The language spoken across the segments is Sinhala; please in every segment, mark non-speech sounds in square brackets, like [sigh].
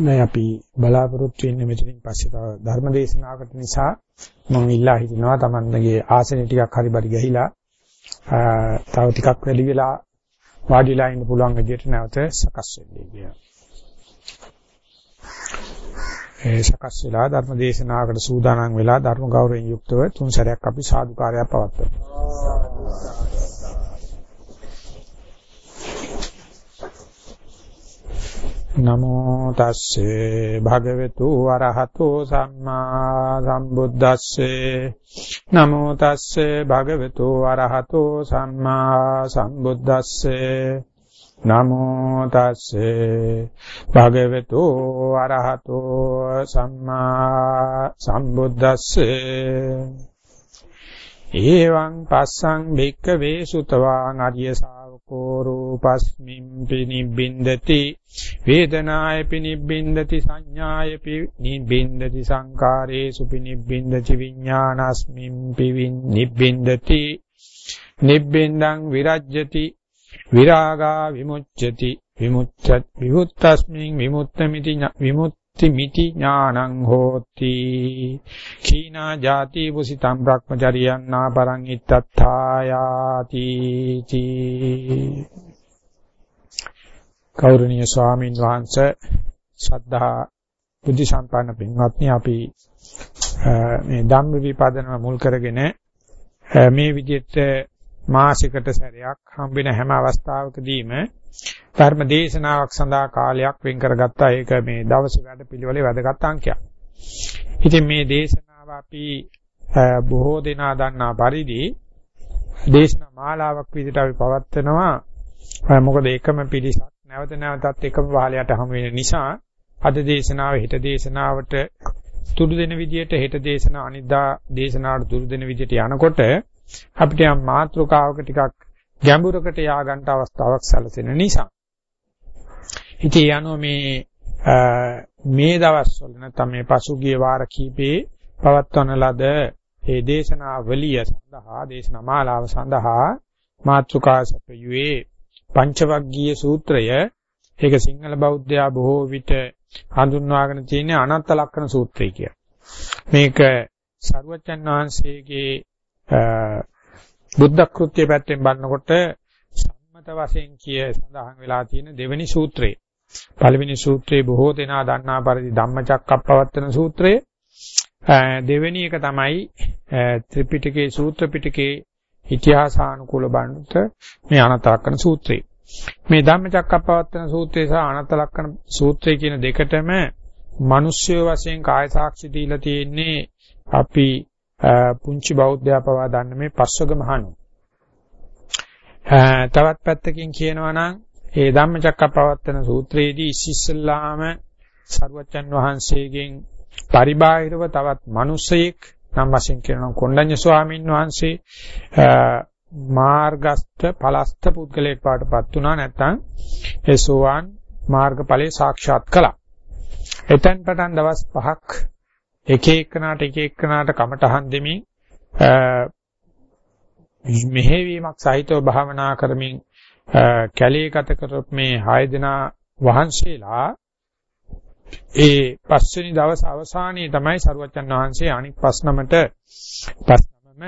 නෑ අපි බලාපොරොත්තු වෙන්නේ මෙතනින් පස්සේ තව ධර්ම දේශනාවකට නිසා මම ඉල්ලා හිටිනවා Tamandගේ ආසනෙ ටිකක් හරි බරි ගහිලා තව ටිකක් වැඩි වෙලා වාඩිලා ඉන්න පුළුවන් විදිහට නැවත සකස් වෙන්නේ කියලා. ඒ සකස් වෙලා ධර්ම දේශනාවකට සූදානම් වෙලා ධර්ම ගෞරවයෙන් යුක්තව තුන් සැරයක් අපි සාදුකාරයක් පවත්වනවා. නමෝ තස්සේ භගවතු වරහතෝ සම්මා සම්බුද්දස්සේ. නමෝ තස්සේ භගවතු වරහතෝ සම්මා සම්බුද්දස්සේ. නමෝ තස්සේ භගවතු වරහතෝ සම්මා සම්බුද්දස්සේ. එවං පස්සං භික්ඛවේ සුතවාන් අරිය ශාවකෝ රූපස්මින් පිනිබ්බින්දති වේදනාය පිනිබ්බින්දති සංඥාය පිනිබ්බින්දති සංකාරේසු පිනිබ්බින්දති විඥානස්මින් පිනිබ්බින්දති නිබ්බින්දං විරජ්‍යති විරාගා විමුච්ඡති විමුච්ඡත් විමුත්තස්මින් විමුත්තමිති විමුත් මිති ඥානං හෝති. කීනා ජාති පුසිතම් භ්‍රමචරියං නාපරං ඉත්තත්ථායාති තී ගෞරවනීය ස්වාමීන් වහන්සේ ශ්‍රද්ධා බුද්ධ සම්පන්න පින්වත්නි අපි මේ ධම්ම විපදනම මුල් කරගෙන මේ විදිහට මාසිකට සැරයක් හම්බෙන හැම අවස්ථාවකදීම ධර්ම දේශනාවක් සඳහා කාලයක් වෙන් කරගත්තා. ඒක මේ දවසේ වැඩ පිළිවෙලේ වැදගත් අංකයක්. ඉතින් මේ දේශනාව අපි බොහෝ දෙනා දන්නා පරිදි දේශනා මාලාවක් විදිහට අපි පවත්වනවා. මොකද එකම පිළිසක් නැවත නැවතත් එකම පහලයට හමු වෙන නිසා අද දේශනාව හෙට දේශනාවට තුඩු දෙන විදිහට හෙට දේශනා අනිද්දා දේශනාවට තුඩු දෙන විදිහට යනකොට අපිට යම් මාත්‍රකාවක ටිකක් ගැඹුරකට යා ගන්න අවස්ථාවක් සැලසෙන නිසා. ඉතින් යනෝ මේ මේ දවස්වල නැත්නම් මේ පසුගිය වාර කීපේ පවත්වන ලද ඒ දේශනාවලිය සඳහා දේශනා මාලාව සඳහා මාත්‍රකා සපයුවේ පංචවග්ගීය සූත්‍රය ඒක සිංහල බෞද්ධයා බොහෝ විට හඳුන්වාගෙන තියෙන අනත්ත ලක්ෂණ සූත්‍රය කියලා. මේක සරුවචන් වහන්සේගේ බුද්ධ කෘත්‍ය පැත්තෙන් බලනකොට සම්මත වශයෙන් කිය සඳහන් වෙලා තියෙන දෙවෙනි සූත්‍රය. පළවෙනි සූත්‍රයේ බොහෝ දෙනා දන්නා පරිදි ධම්මචක්කප්පවත්තන සූත්‍රය. දෙවෙනි එක තමයි ත්‍රිපිටකයේ සූත්‍ර පිටකයේ ඉතිහාසානුකූල බණ්ඩට මේ අනතලක්කන සූත්‍රය. මේ ධම්මචක්කප්පවත්තන සූත්‍රය සහ අනතලක්කන සූත්‍රය කියන දෙකටම මිනිස්ය වශයෙන් කාය සාක්ෂි දීලා තියෙන්නේ අපි පුංචි බෞද්ධයා පවා දන්න මේ පස්වග මහණු. තවත් පැත්තකින් කියනවා නම් ඒ ධම්මචක්කප්පවත්තන සූත්‍රයේදී ඉස්සෙල්ලාම සරුවච්චන් වහන්සේගෙන් පරිබාහිරව තවත් මිනිසෙක් නම් වශයෙන් කියනවා කොණ්ඩඤ්ඤ ස්වාමීන් වහන්සේ මාර්ගස්ත පලස්ත පුද්ගලයෙක් පාටපත් වුණා නැත්නම් ඒ සෝවාන් මාර්ගඵලයේ සාක්ෂාත් කළා. එතෙන් පටන් දවස් 5ක් එක එකනාට එක එකනාට කමටහන් දෙමින් මෙහෙවීමක් සහිතව භාවනා කරමින් කැලේ ගත කරොත් මේ හය දෙනා වහන්සේලා ඒ පස්වෙනි දවස් අවසානයේ තමයි සරුවච්චන් වහන්සේ අනික් පස්නමට පස්නමම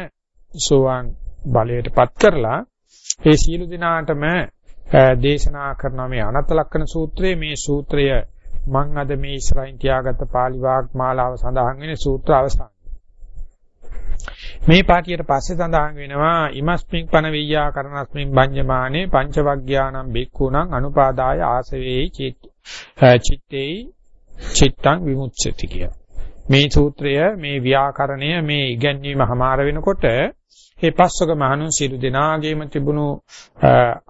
සෝවාන් බලයටපත් කරලා ඒ සීල දිනාටම දේශනා කරන මේ අනත ලක්ෂණ සූත්‍රයේ මේ සූත්‍රය මම අද මේ ඉස්සරහින් තියාගත්ත පාලි වාග් මාලාව සඳහන් වෙන සූත්‍ර අවසානය. මේ පාටියට පස්සේ සඳහන් වෙනවා ඉමස්මින් පන විయ్యා කරනස්මින් බඤ්ඤමානේ පංචවග්ඥානම් බික්ඛුණං අනුපාදාය ආසවේයි චිත්තේයි චිත්තං විමුච්ඡති කිය. මේ සූත්‍රය මේ ව්‍යාකරණය මේ ඉගැන්වීම හමාර වෙනකොට ඒ පස්වක මහණුන් සියලු දෙනාගේම තිබුණු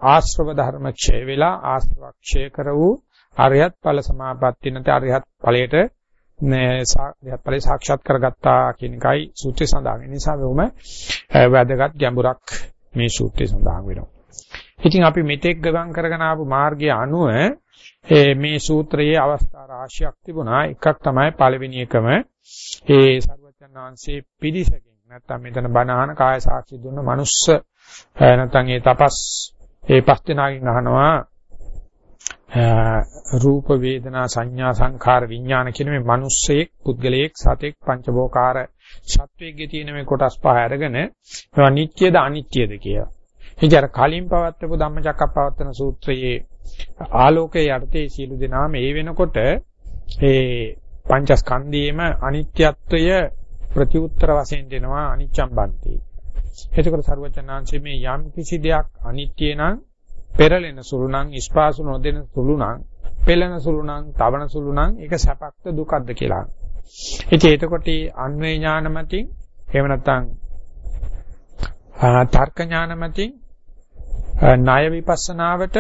ආශ්‍රව ධර්ම ක්ෂය වෙලා ආශ්‍රව ක්ෂය කර වූ අරියත් ඵල සමාපatti නැත්නම් අරියත් ඵලයට අරියත් ඵලය සාක්ෂාත් කරගත්තා කියන එකයි සූත්‍රය සඳහන් වෙන නිසා මෙවම වැදගත් ගැඹුරක් මේ සූත්‍රය සඳහන් වෙනවා. ඉතින් අපි මෙතෙක් ගමන් කරගෙන ආපු මාර්ගය අනුව මේ සූත්‍රයේ අවස්ථා රාශියක් තිබුණා. එකක් තමයි පළවෙනි එකම ඒ සර්වචන් වහන්සේ පිළිසකින් නැත්නම් මෙතන බණහන කාය සාක්ෂි දුන්න මනුස්ස නැත්නම් ඒ තපස් ඒ පස් දෙනාගෙන් අහනවා රූප වේදනා සංඥා සංඛාර විඥාන කියන මේ මිනිස්සෙක් පුද්ගලයෙක් සතෙක් පංචබෝකාර සත්වයේ තියෙන මේ කොටස් පහ අරගෙන මේවා නිට්ටියද අනිත්‍යද කියලා. ඉතින් අර කලින් පවත්වපු ධම්මචක්කප්පවත්තන සූත්‍රයේ ආලෝකයේ යටතේ සියලු දෙනාම ඒ වෙනකොට ඒ පංචස්කන්ධයේම අනිත්‍යත්වය ප්‍රතිඋත්තර වශයෙන් දෙනවා අනිච්ඡම් බන්ති. එතකොට සරුවචනාංශයේ මේ යම් කිසි දෙයක් අනිත්‍ය නම් පෙරලෙන සුළු නම් ස්පාසු නොදෙන සුළු නම් පෙළෙන සුළු නම් තවන සුළු නම් ඒක සැපක්ද දුකක්ද කියලා. ඉතින් එතකොට අන්වේ ඥාන මතින් එහෙම නැත්නම් තර්ක ඥාන මතින් ණය විපස්සනාවට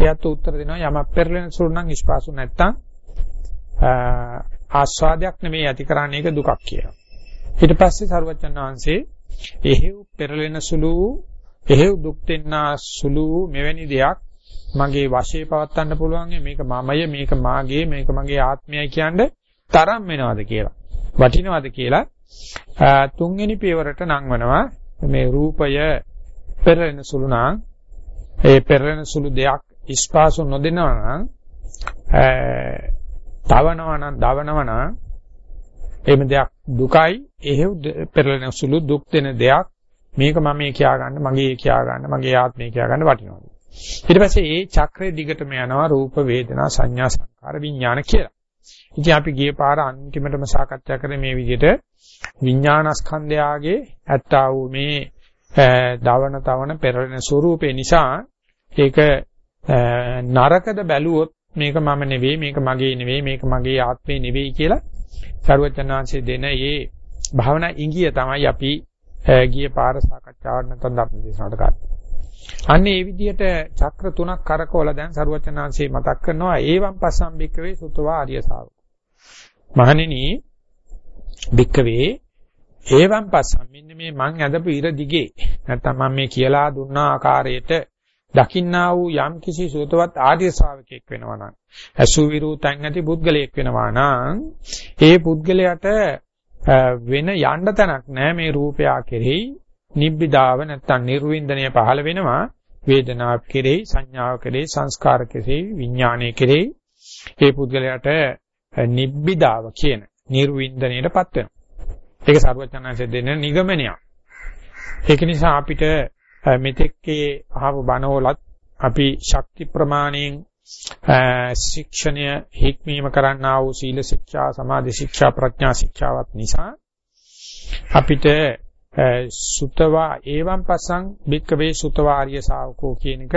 එයත් උත්තර දෙනවා යමක් පෙරලෙන සුළු නම් ස්පාසු නැත්තම් ආස්වාදයක් නෙමෙයි ඇති කරන්නේ ඒක දුකක් කියලා. ඊට පස්සේ සරුවචන් වහන්සේ එහෙව් පෙරලෙන සුළු එහෙව් දුක් දෙන්නා සුළු මෙවැනි දෙයක් මගේ වශයේ පවත්වන්න පුළුවන් මේක මමය මේක මාගේ මේක මගේ ආත්මයයි කියන්නේ තරම් වෙනවද කියලා. වටිනවද කියලා. තුන්වෙනි පියවරට නංවනවා මේ රූපය පෙරලෙන සුළු නම් ඒ පෙරලෙන සුළු දෙයක් ස්පාසු නොදෙනවා නම් තවනවා නම් දවනවා නම් එහෙම දෙයක් දුකයි. එහෙව් පෙරලෙන සුළු දුක් දෙන දෙයක් මේක මම මේ කියා ගන්න මගේ කියා ගන්න මගේ ආත්මය කියා ගන්න වටිනවා. ඊට පස්සේ ඒ චක්‍රයේ දිගටම යනවා රූප වේදනා සංඥා සංකාර විඥාන කියලා. ඉතින් අපි ගිය පාර අන්තිමටම සාකච්ඡා කරේ මේ විදිහට විඥානස්කන්ධයාගේ ඇත්තා වූ මේ දවන තවන පෙරලෙන ස්වરૂපේ නිසා ඒක නරකද බැලුවොත් මේක මම නෙවෙයි මේක මගේ නෙවෙයි මේක මගේ ආත්මේ නෙවෙයි කියලා සරුවචනාංශයේ දෙන මේ භාවනා ඉංගිය තමයි අපි ගිය පාර සාකච්ඡාවට නැත්නම් ධර්ම දේශනාවට ගන්න. අන්න ඒ විදිහට චක්‍ර තුනක් කරකවලා දැන් සරුවචනාංශයේ මතක් කරනවා ඒවම් පස්සම් බික්කවේ සුතවා ආර්ය ශාවක. මහණෙනි බික්කවේ ඒවම් පස්සම් මෙන්න මේ මං ඇදපු ඉර දිගේ නැත්නම් මම මේ කියලා දුන්නා ආකාරයට දකින්නා වූ යම් කිසි සෝතවත් ආර්ය ශ්‍රාවකෙක් වෙනවා නම් අසු විරූතං ඇති පුද්ගලයෙක් වෙනවා නම් ඒ පුද්ගලයාට වෙන යන්න තැනක් නැහැ මේ රූපයා කෙරෙහි. නිබ්බිදාව නැත්තම් නිර්වින්දනය පහළ වෙනවා. වේදනාව කෙරෙහි සංඥාව කෙරෙහි සංස්කාර කෙරෙහි විඥානය කෙරෙහි. ඒ පුද්ගලයාට නිබ්බිදාව කියන නිර්වින්දනයටපත් වෙනවා. ඒක සර්වඥාන්සේ දෙන නිගමනයක්. ඒක නිසා අපිට මෙතෙක්කේ අහව බණවලත් අපි ශක්ති ප්‍රමාණයෙන් ශික්ෂණය හික්මීම කරන්නා වූ සීල ශික්ෂා සමාධි ශික්ෂා ප්‍රඥා ශික්ෂාවත් නිසා අපිට සුතවා ඒවම් පසං භික්කවේ සුතවා ආර්ය ශාවකෝ කියන එක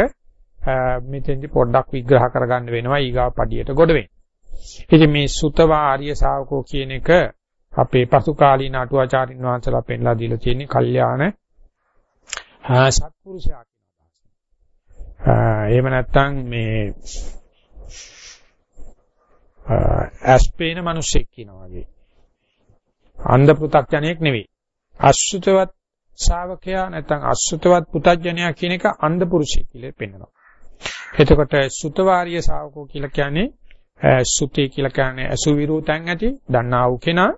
මෙතෙන්දි පොඩ්ඩක් විග්‍රහ කරගන්න වෙනවා ඊගාව පඩියට ගොඩ වෙන්න. ඉතින් මේ සුතවා ආර්ය ශාවකෝ කියන එක අපේ පසු කාලීන අටුවාචාරින් වහන්සේලා පෙන්ලා දීලා තියෙන්නේ කල්යාණ සත්පුරුෂයා කියන අදහස. එහෙම නැත්නම් මේ ඇස්පේන මිනිසෙක් කියනවා වගේ. අන්ධ පෘ탁ජනයෙක් නෙවෙයි. අසුතවත් ශාවකයා නැත්නම් අසුතවත් පු탁ජනයා කියන එක අන්ධ පුරුෂයෙක් කියලා පෙන්වනවා. එතකොට සුතවාරිය ශාවකෝ කියලා කියන්නේ සුතේ කියලා කියන්නේ අසු විරූතං ඇති දන්නා වූ කෙනා.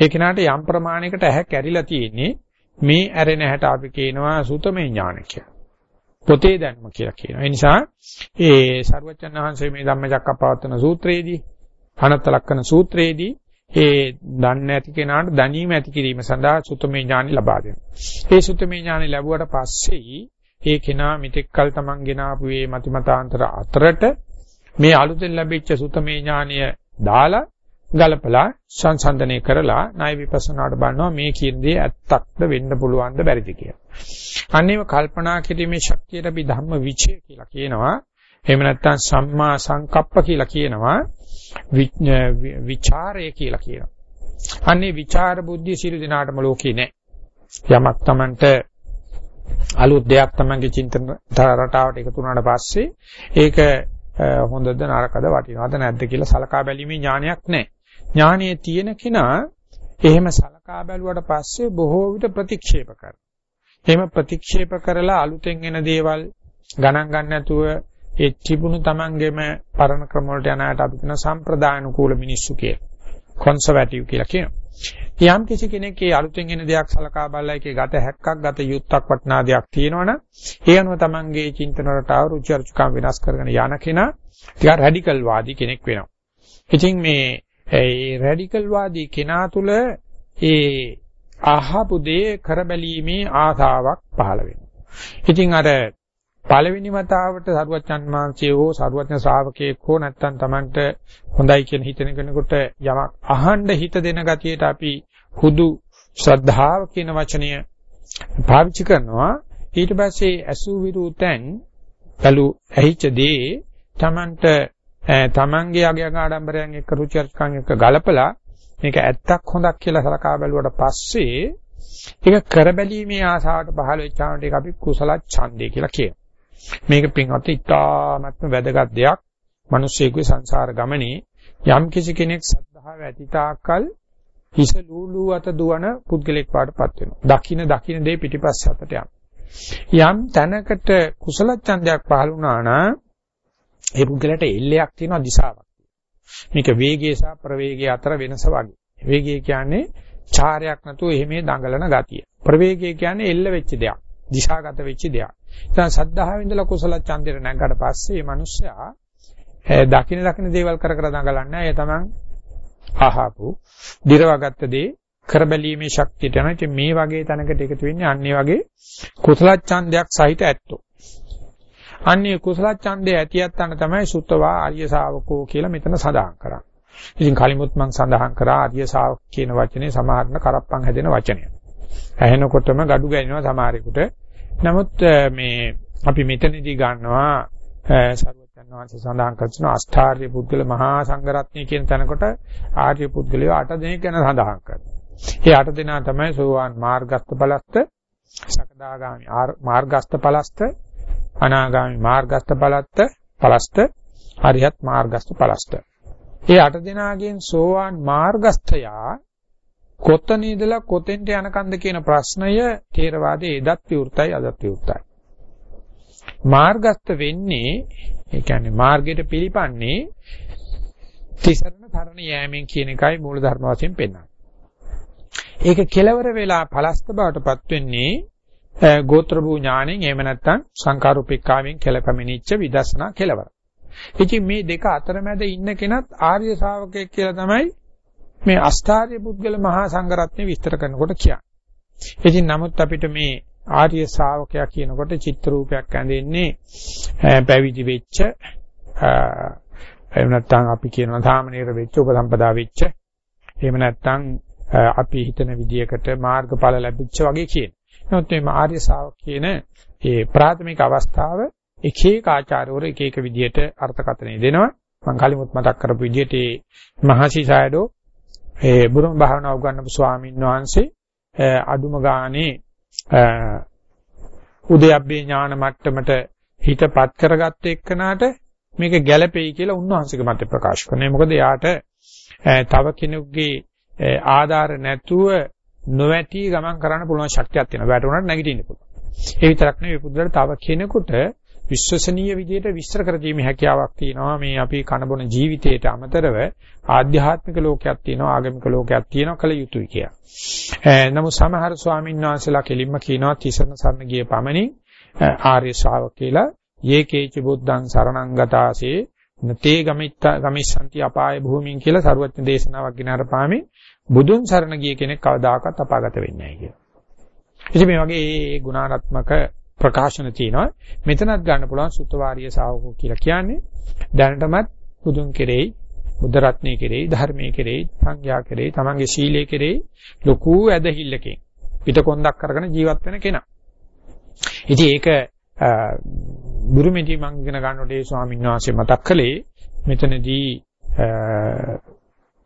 ඒ කෙනාට යම් ප්‍රමාණයකට ඇහැ කැරිලා තියෙන්නේ මේ ඇරෙන හැට අපි කියනවා සුතමේ ඥාන කියලා. පොතේ දැන්ම කියලා කියනවා. ඒ නිසා ඒ සර්වචන් වහන්සේ මේ ධම්මචක්කප්පවත්තන සූත්‍රයේදී අනත්ත ලක්කන සූත්‍රයේදී ඒ දන්නේ නැති කෙනාට දැනීම ඇති කිරීම සඳහා සුතමේ ඥානෙ ලබා දෙනවා. ඒ සුතමේ ඥානෙ ලැබුවට පස්සේ ඒ කෙනා මිත්‍යක්කල් තමන් ගෙන ආපු මේ මතිමතාන්තර අතරට මේ අලුතෙන් ලැබිච්ච සුතමේ ඥානය දාලා ගලපලා සංසන්දනය කරලා ණය විපස්සනාට බලනවා මේ කියන දේ ඇත්තක්ද වෙන්න පුළුවන්ද බැරිද කියලා. අන්නේව කල්පනා කිරීමේ ශක්තියට අපි ධම්ම විචය කියලා කියනවා. එහෙම නැත්නම් සම්මා සංකප්ප කියලා කියනවා. විචාරය කියලා කියනවා. අන්නේ විචාර බුද්ධිය සියලු දිනාටම ලෝකේ නැහැ. යමක් Tamanට අලුත් දෙයක් Tamanගේ චින්තන රටාවට එකතු වුණාට පස්සේ ඒක හොඳද නරකද වටිනවද නැද්ද කියලා සලකා බැලීමේ ඥානයක් නැහැ. ඥානයේ තියෙන කෙනා එහෙම සලකා බැලුවට පස්සේ බොහෝ විට ප්‍රතික්ෂේප කරනවා. එහෙම ප්‍රතික්ෂේප කරලා අලුතෙන් එන දේවල් ගණන් ගන්න නැතුව ඒ තිබුණු Tamanගෙම පරණ ක්‍රම වලට යන අයට අපි කියන සම්ප්‍රදායනුකූල මිනිස්සු කියලා. conservative කියලා කියනවා. යම් කිසි කෙනෙක් ඒ අලුතෙන් එන දෙයක් සලකා බලලා ඒකේ ගත හැක්කක් ගත යුත්තක් වටනා දෙයක් තියෙනවනම් ඒ අනුව තමන්ගේ චින්තන රටාව රුචි අරුචිකම් වෙනස් කරගෙන යන කෙනා ටිකක් රැඩිකල් වාදී කෙනෙක් වෙනවා. ඉතින් මේ ඒ රැඩිකල් වාදී කෙනා තුළ ඒ අහපු දේ කරබැලීමේ ආසාවක් පහළ වෙනවා. ඉතින් අර පළවෙනි වතාවට සරුවච්චන් මාංශයේ හෝ සරුවච්චන් ශ්‍රාවකයෙක් හෝ නැත්තම් Tamanට හොඳයි කියන හිතන කෙනෙකුට යමක් අහන්න හිත දෙන ගතියට අපි හුදු ශ්‍රද්ධාව කියන වචනය පාවිච්චි කරනවා ඊට පස්සේ අසු විරුතෙන් බැලු ඇහිච්ච දේ Tamanට තමන්ගේ අගයන් ආඩම්බරයන් එක්ක රුචි අරුචිකම් එක්ක ගලපලා මේක ඇත්තක් හොඳක් කියලා සලකා බැලුවට පස්සේ ඒක කරබැලීමේ ආසාවට පහළ වෙච්චාමට ඒක අපි කුසල ඡන්දය කියලා කියනවා. මේක පින්වත් ඉතාමත්ම වැදගත් දෙයක්. මිනිස්සෙකුගේ සංසාර ගමනේ යම් කිසි කෙනෙක් සද්ධාව ඇති තාක්කල් හිස ලූලු අත දුවන පුද්ගලෙක් වාටපත් වෙනවා. දකින්න දකින්න දේ පිටිපස්ස අතට යනවා. යම් තැනකට කුසල ඡන්දයක් පහළ වුණා නම් ඒ පුද්ගලට එල්ලයක් තියෙනවා දිශාවක්. මේක වේගය සහ ප්‍රවේගය අතර වෙනස වගේ. වේගය කියන්නේ චාරයක් නැතුව එහෙමේ දඟලන ගතිය. ප්‍රවේගය කියන්නේ එල්ල වෙච්ච දෙයක්. දිශාගත වෙච්ච දෙයක්. ඉතින් සද්ධාවෙන් ඉඳලා කුසල ඡන්දෙට නැගකට පස්සේ මේ මිනිස්සයා දකින දකින දේවල් කර කර දඟලන්නේ. ඒ තමන් අහපු, දිරවගත්ත දේ කරබැලීමේ ශක්තියට යන ඉතින් මේ වගේ තැනකට එකතු වෙන්නේ අන්නේ වගේ කුසල ඡන්දයක් සහිත ඇත්තෝ. අන්නේ කුසල ඡන්දේ ඇතියත්තන තමයි සුත්තවා ආර්ය ශාවකෝ කියලා මෙතන සඳහන් කරන්නේ. ඉතින් කලිමුත් මම සඳහන් කරා ආර්ය ශාවක කියන වචනේ සමහරන කරප්පන් හැදෙන වචනය. ඇහෙනකොටම gadu ගෑනවා සමහරෙකුට. නමුත් මේ අපි මෙතනදී ගන්නවා සර්වඥාන් වහන්සේ සඳහන් කරන අෂ්ටාර්ය පුද්ගල මහා සංඝරත්නය කියන තැනකොට ආර්ය පුද්ගලයෝ 8 දෙනෙක් ගැන සඳහන් කරනවා. ඒ 8 දෙනා තමයි සෝවාන් මාර්ගස්ත බලස්ත, සකදාගාමි මාර්ගස්ත පලස්ත, අනාගාමි මාර්ගස්ත බලස්ත, පලස්ත, හරියත් මාර්ගස්ත පලස්ත. ඒ 8 දෙනාගෙන් සෝවාන් මාර්ගස්තයා කොතන ඉඳලා කොතෙන්ට යනකන්ද කියන ප්‍රශ්නය ථේරවාදයේ එදත් විවෘතයි අදත් විවෘතයි. මාර්ගස්ත වෙන්නේ ඒ කියන්නේ මාර්ගයට පිළිපන්නේ තිසරණ තරණ යෑමෙන් කියන එකයි මූල ධර්ම වශයෙන් පෙන්වන්නේ. ඒක කෙලවර වෙලා පලස්ත බවටපත් වෙන්නේ ගෝත්‍ර භූ ඥාණයෙන් එහෙම නැත්නම් සංකාරූපිකාවෙන් කෙලපැමිණිච්ච විදර්ශනා කෙලවර. ඉතින් මේ දෙක අතරමැද ඉන්න කෙනත් ආර්ය ශාවකයෙක් කියලා තමයි මේ අෂ්ටාර්ය පුද්ගල මහා සංඝරත්නය විස්තර කරනකොට කියන්නේ. ඉතින් නමුත් අපිට මේ ආර්ය ශ්‍රාවකයා කියනකොට චිත්‍ර රූපයක් ඇඳෙන්නේ පැවිදි වෙච්ච එහෙම නැත්නම් අපි කියනවා සාමනීර වෙච්ච උපසම්පදා වෙච්ච එහෙම නැත්නම් අපි හිතන විදියකට මාර්ගඵල ලැබිච්ච වගේ කියන. නමුත් මේ ආර්ය ශ්‍රාවක කියන ඒ ප්‍රාථමික අවස්ථාව එක එක ආචාර්යවරු එක එක විදියට අර්ථකථනය දෙනවා. මම කලිමුත් මතක් කරපු විදියට මේ මහසිසයඩෝ ඒ බුරුම භාවනා උගන්වපු ස්වාමීන් වහන්සේ අදුම ගානේ උදයබ්බේ ඥාන මට්ටමට හිතපත් කරගත්ත එක්කනට මේක ගැළපෙයි කියලා උන්වහන්සේගේ මත ප්‍රකාශ කරනවා. මොකද එයාට තව කෙනෙකුගේ ආධාර නැතුව නොවැටි ගමන් කරන්න පුළුවන් ශක්තියක් තියෙනවා. වැටුණාට නැගිටින්න පුළුවන්. ඒ විතරක් නෙවෙයි පුදුරට තව කෙනෙකුට විශ්වසනීය විදිහට විස්තර කර දීමේ හැකියාවක් තියෙනවා මේ අපි කනබොන ජීවිතයට අමතරව ආධ්‍යාත්මික ලෝකයක් තියෙනවා ආගමික ලෝකයක් තියෙනවා කල යුතුයි කියලා. නමුත් සමහර ස්වාමීන් වහන්සේලා කෙලින්ම කියනවා තිසරණ සරණ ගිය පමණින් ආර්ය ශ්‍රාවක කියලා යේකේච බුද්ධං සරණං ගතාසේ නතේ ගමිත්ත ගමිස්සන්ති අපාය භූමින් කියලා සරුවත්න දේශනාවක් ගෙන අරපාමේ බුදුන් සරණ ගිය කෙනෙක් කවදාකවත් අපාගත වෙන්නේ නැහැ කියලා. ඉතින් මේ වගේ ඒ ගුණාත්මක ප්‍රකාශන තියෙනවා. මෙතනත් ගන්න පුළුවන් සුත්තවාරිය ශාවකෝ කියලා කියන්නේ දැනටමත් බුදුන් කෙරෙහි බුද්ධ රත්නයේ කෙරෙහි ධර්මයේ කෙරෙහි සංඝයා කෙරෙහි තමන්ගේ සීලයේ කෙරෙහි ලොකු ඇදහිල්ලකින් පිටකොන්දක් කරගෙන ජීවත් වෙන කෙනා. ඉතින් ඒක බුරුමේදී මම ඉගෙන ගන්නකොට ඒ ස්වාමීන් වහන්සේ මතක් කළේ මෙතනදී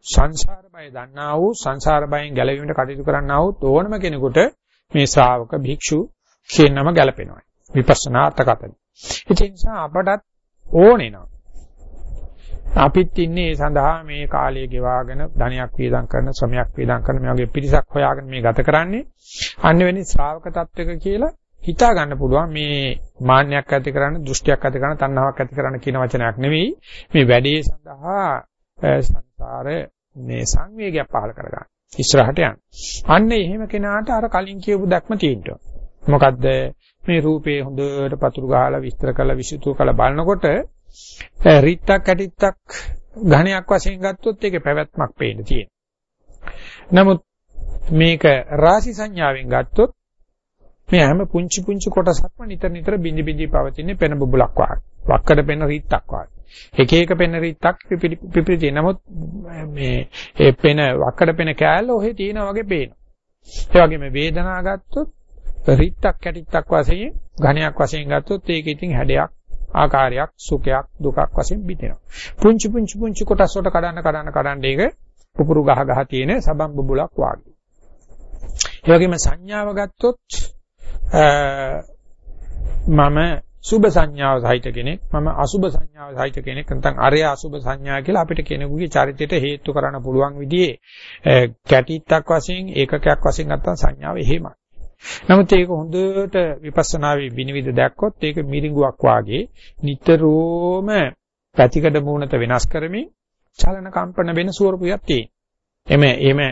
සංසාර බය දන්නා වූ සංසාර බයෙන් ගැලවීමට කටයුතු කරන්නා වූ ඕනම කෙනෙකුට මේ ශ්‍රාවක භික්ෂු කියන නම ගැලපෙනවා. විපස්සනා අර්ථකථන. ඒ නිසා අපටත් ඕනේ නම් අපිත් ඉන්නේ ඒ සඳහා මේ කාලය ගෙවාගෙන ධනයක් වේදම් කරන ශ්‍රමයක් වේදම් කරන මේ වගේ පිරිසක් හොයාගෙන මේ ගත කරන්නේ අන්න වෙන්නේ ශ්‍රාවක tattwක කියලා හිතා ගන්න පුළුවන් මේ මාන්නයක් ඇති කරන්න දෘෂ්ටියක් ඇති කරන්න තණ්හාවක් ඇති කරන්න කියන වචනයක් නෙවෙයි මේ වැඩේ සඳහා සංසාර මේ සංවේගයක් පහළ කරගන්න. ඉස්සරහට යන්න. අන්න එහෙම කෙනාට අර කලින් කියපු දැක්ම තියෙනවා. මොකද්ද මේ රූපේ හොඳට පතුරු ගහලා විස්තර කරලා විසුතු කරලා බලනකොට රිත්තක් ඇටිත්තක් ඝණයක් වශයෙන් ගත්තොත් ඒකේ පැවැත්මක් පේන්න තියෙනවා. නමුත් මේක රාශි සංඥාවෙන් ගත්තොත් මේ හැම පුංචි පුංචි කොටසක්ම නිතර නිතර බිඳි බිඳි පවතින පෙන බුබුලක් වගේ. වක්කඩ පෙන රිත්තක් වගේ. එක එක පෙන රිත්තක් පිපිලි නමුත් මේ ඒ පෙන වක්කඩ පෙන කෑල්ල ඔහෙ තියෙනා වගේ පේනවා. ඒ වගේම වේදනාව ගත්තොත් රිත්තක් කැටිත්තක් වශයෙන් ඝණයක් වශයෙන් ගත්තොත් ඒක ඉතින් හැඩයක් ආකාරයක් සුඛයක් දුකක් වශයෙන් බිතෙනවා. පුංචි පුංචි පුංචි කොටස් වලට කඩන්න කඩන්න කඩන්න ඒක පුපුරු ගහ ගහ තියෙන සබම් බුබුලක් වාගේ. ඒ වගේම සංඥාව ගත්තොත් මම සුභ සංඥාව සහිත කෙනෙක් මම අසුභ සංඥාව සහිත කෙනෙක් නැත්නම් අරය අසුභ සංඥා කියලා අපිට කෙනෙකුගේ චරිතයට හේතු කරන්න පුළුවන් විදිහේ කැටිත්තක් වශයෙන් ඒකකයක් වශයෙන් නැත්නම් සංඥාව එහෙමයි. නමුත් ඒක හොඳට විපස්සනාවේ විනිවිද දැක්කොත් ඒක මිරිඟුවක් වාගේ නිතරම පැතිකඩ මූණත වෙනස් කරමින් චලන කම්පන වෙන ස්වරූපයක් තියෙනවා. එමෙ එමෙ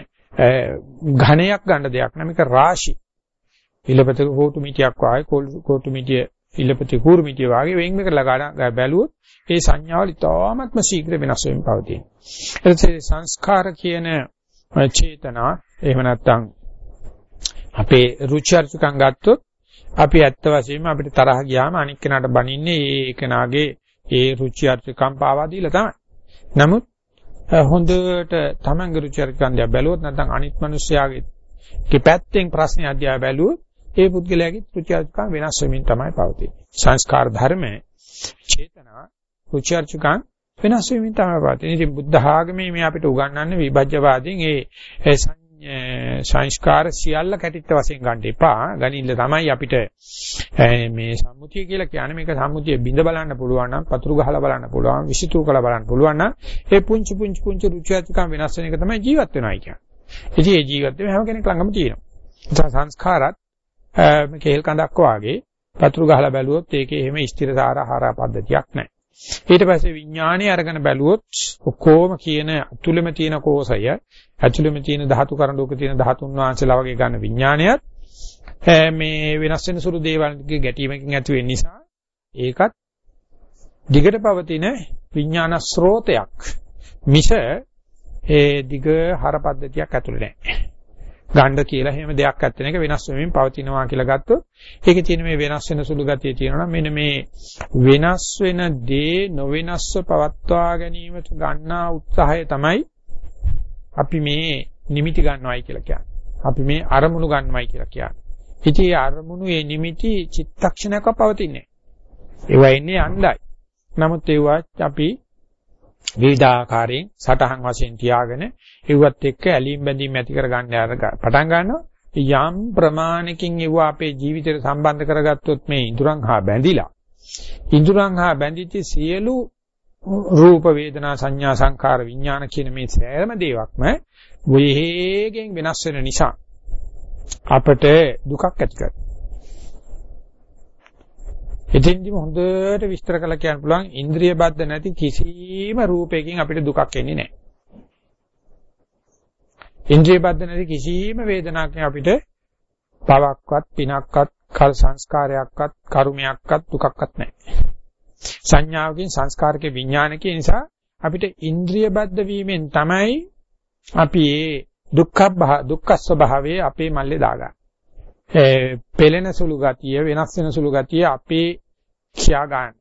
ඝණයක් ගන්න දෙයක් නෙමෙයික රාශි. ඉලපත කෝටු මිටියක් වාගේ කෝටු මිටිය ඉලපත කූරු මිටිය වාගේ වෙන් කරලා ගන්න බැලුවොත් ඒ සංඥාවල ඉතාමත්ම ශීඝ්‍ර වෙනස් වෙමින් පවතී. එතකොට සංස්කාර කියන චේතනා එහෙම නැත්නම් අපේ රුචි අරුචිකම් ගත්තොත් අපි ඇත්ත වශයෙන්ම අපිට තරහ ගියාම අනික් කෙනාට බනින්නේ ඒ කෙනාගේ ඒ රුචි අරුචිකම් පාවා දීලා තමයි. නමුත් හොඳට තමන්ගේ රුචි අරුචිකම් දිහා බැලුවොත් නැත්නම් අනිත් මිනිස්යාගේ කිපැත්තෙන් ප්‍රශ්න අධ්‍යය බැලුවොත් ඒ පුද්ගලයාගේ රුචි අරුචිකම් වෙනස් වෙමින් තමයි පවතින්නේ. සංස්කාර ධර්ම චේතනා රුචි අරුචිකම් වෙනස් වෙමින් තමයි පවතින්නේ. ඉතින් බුද්ධ ආගමේ මේ අපිට උගන්වන්නේ විභජ්‍යවාදයෙන් ඒ සංස්කාර සියල්ල කැටිත්ත වශයෙන් ගන්න එපා. ගනින්න තමයි අපිට මේ සම්මුතිය කියලා කියන්නේ මේක සම්මුතිය බිඳ බලන්න පුළුවන් නම් පතුරු ගහලා බලන්න පුළුවන්, විසිතුරු කරලා බලන්න පුළුවන් නම් ඒ පුංචි පුංචි පුංචි රුචියත්කම් වෙනස් වෙන එක තමයි ජීවත් වෙනවයි කියන්නේ. ඉතින් ඒ ජීවත් වෙන හැම කෙනෙක් ළඟම තියෙනවා. සංස්කාරات කේල් කඳක් වාගේ පතුරු ගහලා බැලුවොත් ඒකේ එහෙම ස්ථිරසාර ආහාර පද්ධතියක් නැහැ. ඊට පස්සේ විඥානය අරගෙන බැලුවොත් ඔක්කොම කියන අතුලෙම තියෙන කෝසය ඇතුළෙම තියෙන ධාතු කරඬුක තියෙන ධාතුන් වහන්සේලා වගේ ගන්න විඥානයත් මේ වෙනස් වෙන සුළු දේවල්ගේ ගැටීමකින් ඇති වෙන නිසා ඒකත් දිගට පවතින විඥාන ස්රෝතයක් මිස ඒ දිග හර පද්ධතියක් ඇතුළේ නැහැ. ගණ්ඩ කියලා එහෙම දෙයක් නැත්නම් ඒක වෙනස් වෙමින් පවතිනවා කියලා ගත්තොත් ඒකේ තියෙන මේ වෙනස් වෙන සුළු ගතිය තියෙනවා නම් මෙන්න මේ වෙනස් වෙන දේ නොවෙනස්ව පවත්වා ගැනීමට ගන්නා උත්සාහය තමයි අපි මේ නිමිති ගන්නවයි කියලා කියන්නේ. අපි මේ අරමුණු ගන්නවයි කියලා කියන්නේ. ඉතින් අරමුණු ඒ නිමිති චිත්තක්ෂණයක පවතින්නේ. ඒවා ඉන්නේ අණ්ඩයි. නමුත් ඒවා අපි විවිධාකාරයෙන් සටහන් වශයෙන් තියාගෙන ඒවත් එක්ක ඇලීම් බැඳීම් ඇති කරගන්න පටන් ගන්නවා. යම් ප්‍රමාණකින් ඒවා අපේ ජීවිතයට සම්බන්ධ කරගත්තොත් මේ ඉඳුරන් හා බැඳිලා. ඉඳුරන් හා බැඳිච්ච සියලු රූප වේදනා සංඥා සංකාර විඥාන කියන මේ සෑම දේවක්ම වේගයෙන් වෙනස් වෙන නිසා අපට දුකක් ඇති කරනවා. එතෙන්දිම හොඳට විස්තර කළා කියන්න පුළුවන් ඉන්ද්‍රිය බද්ධ නැති කිසිම රූපයකින් අපිට දුකක් එන්නේ නැහැ. ඉන්ද්‍රිය බද්ධ නැති කිසිම වේදනාවක් අපිට පවක්වත් පිනක්වත් කල් සංස්කාරයක්වත් කර්මයක්වත් දුකක්වත් නැහැ. සංඥාවකින් සංස්කාරකේ විඥානකේ නිසා අපිට ඉන්ද්‍රිය බද්ධ වීමෙන් තමයි අපි මේ දුක්ඛ දුක්ඛ ස්වභාවයේ අපේ මල්ලේ දාගන්නේ. පෙළෙන සුළු ගතිය වෙනස් වෙන සුළු ගතිය අපේ කියා ගන්න.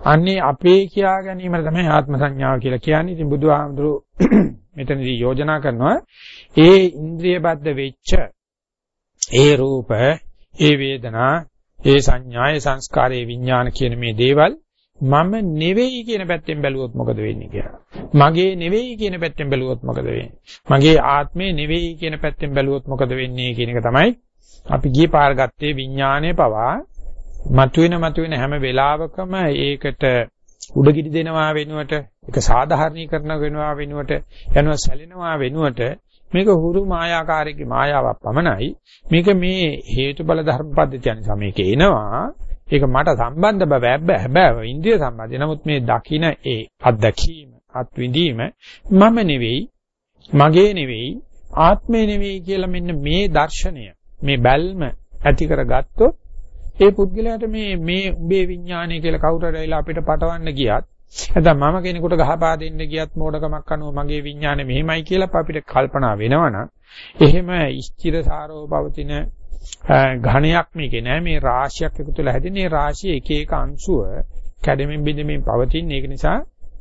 අන්නේ අපේ කියා ගැනීම තමයි ආත්ම සංඥාව කියලා කියන්නේ. ඉතින් බුදුහාමුදුරු [clears throat] මෙතනදී යෝජනා කරනවා ඒ ඉන්ද්‍රිය බද්ධ වෙච්ච ඒ රූප, ඒ වේදනා, ඒ සංඥා, ඒ සංස්කාරේ විඥාන කියන මේ දේවල් මම නෙවෙයි කියන පැත්තෙන් බැලුවොත් මොකද වෙන්නේ කියලා. මගේ නෙවෙයි කියන පැත්තෙන් බැලුවොත් මොකද වෙන්නේ? මගේ ආත්මේ නෙවෙයි කියන පැත්තෙන් බැලුවොත් මොකද වෙන්නේ කියන එක තමයි අපි ගියේ පාර ගත්තේ විඥානයේ පවා. මතුවෙන මතුවෙන හැම වෙලාවකම ඒකට උඩගිඩි දෙනවා වෙනුවට ඒක සාධාරණීකරණ වෙනවා වෙනුවට යනවා සැලෙනවා වෙනුවට මේක හුරු මායාකාරයේ මායාවක් පමණයි. මේක මේ හේතුඵල ධර්ම පද්ධතිය නිසා මේක එනවා. ඒක මට සම්බන්ධ බව හැබැයි ඉන්ද්‍රිය සම්බන්ධයි. නමුත් මේ දකින ඒ අත්දැකීම අත්විඳීම මම නෙවෙයි මගේ නෙවෙයි ආත්මේ නෙවෙයි කියලා මෙන්න මේ දර්ශනය. මේ බැල්ම ඇති කරගත්තොත් ඒ පුද්ගලයාට මේ මේ උඹේ විඥානය කියලා කවුරු හරි ඇවිල්ලා අපිට පටවන්න ගියත් නැත්නම් මම කෙනෙකුට ගහපා දෙන්න ගියත් මෝඩකමක් අනුව මගේ විඥානය මෙහෙමයි කියලා අපිට කල්පනා වෙනවනම් එහෙම ස්ථිර සාරව පවතින ඝණයක් මේකේ නෑ. මේ රාශියක් එකතු වෙලා හැදෙන මේ රාශිය එක එක අංශුව කැඩෙමින් බිඳෙමින් පවතින. ඒක නිසා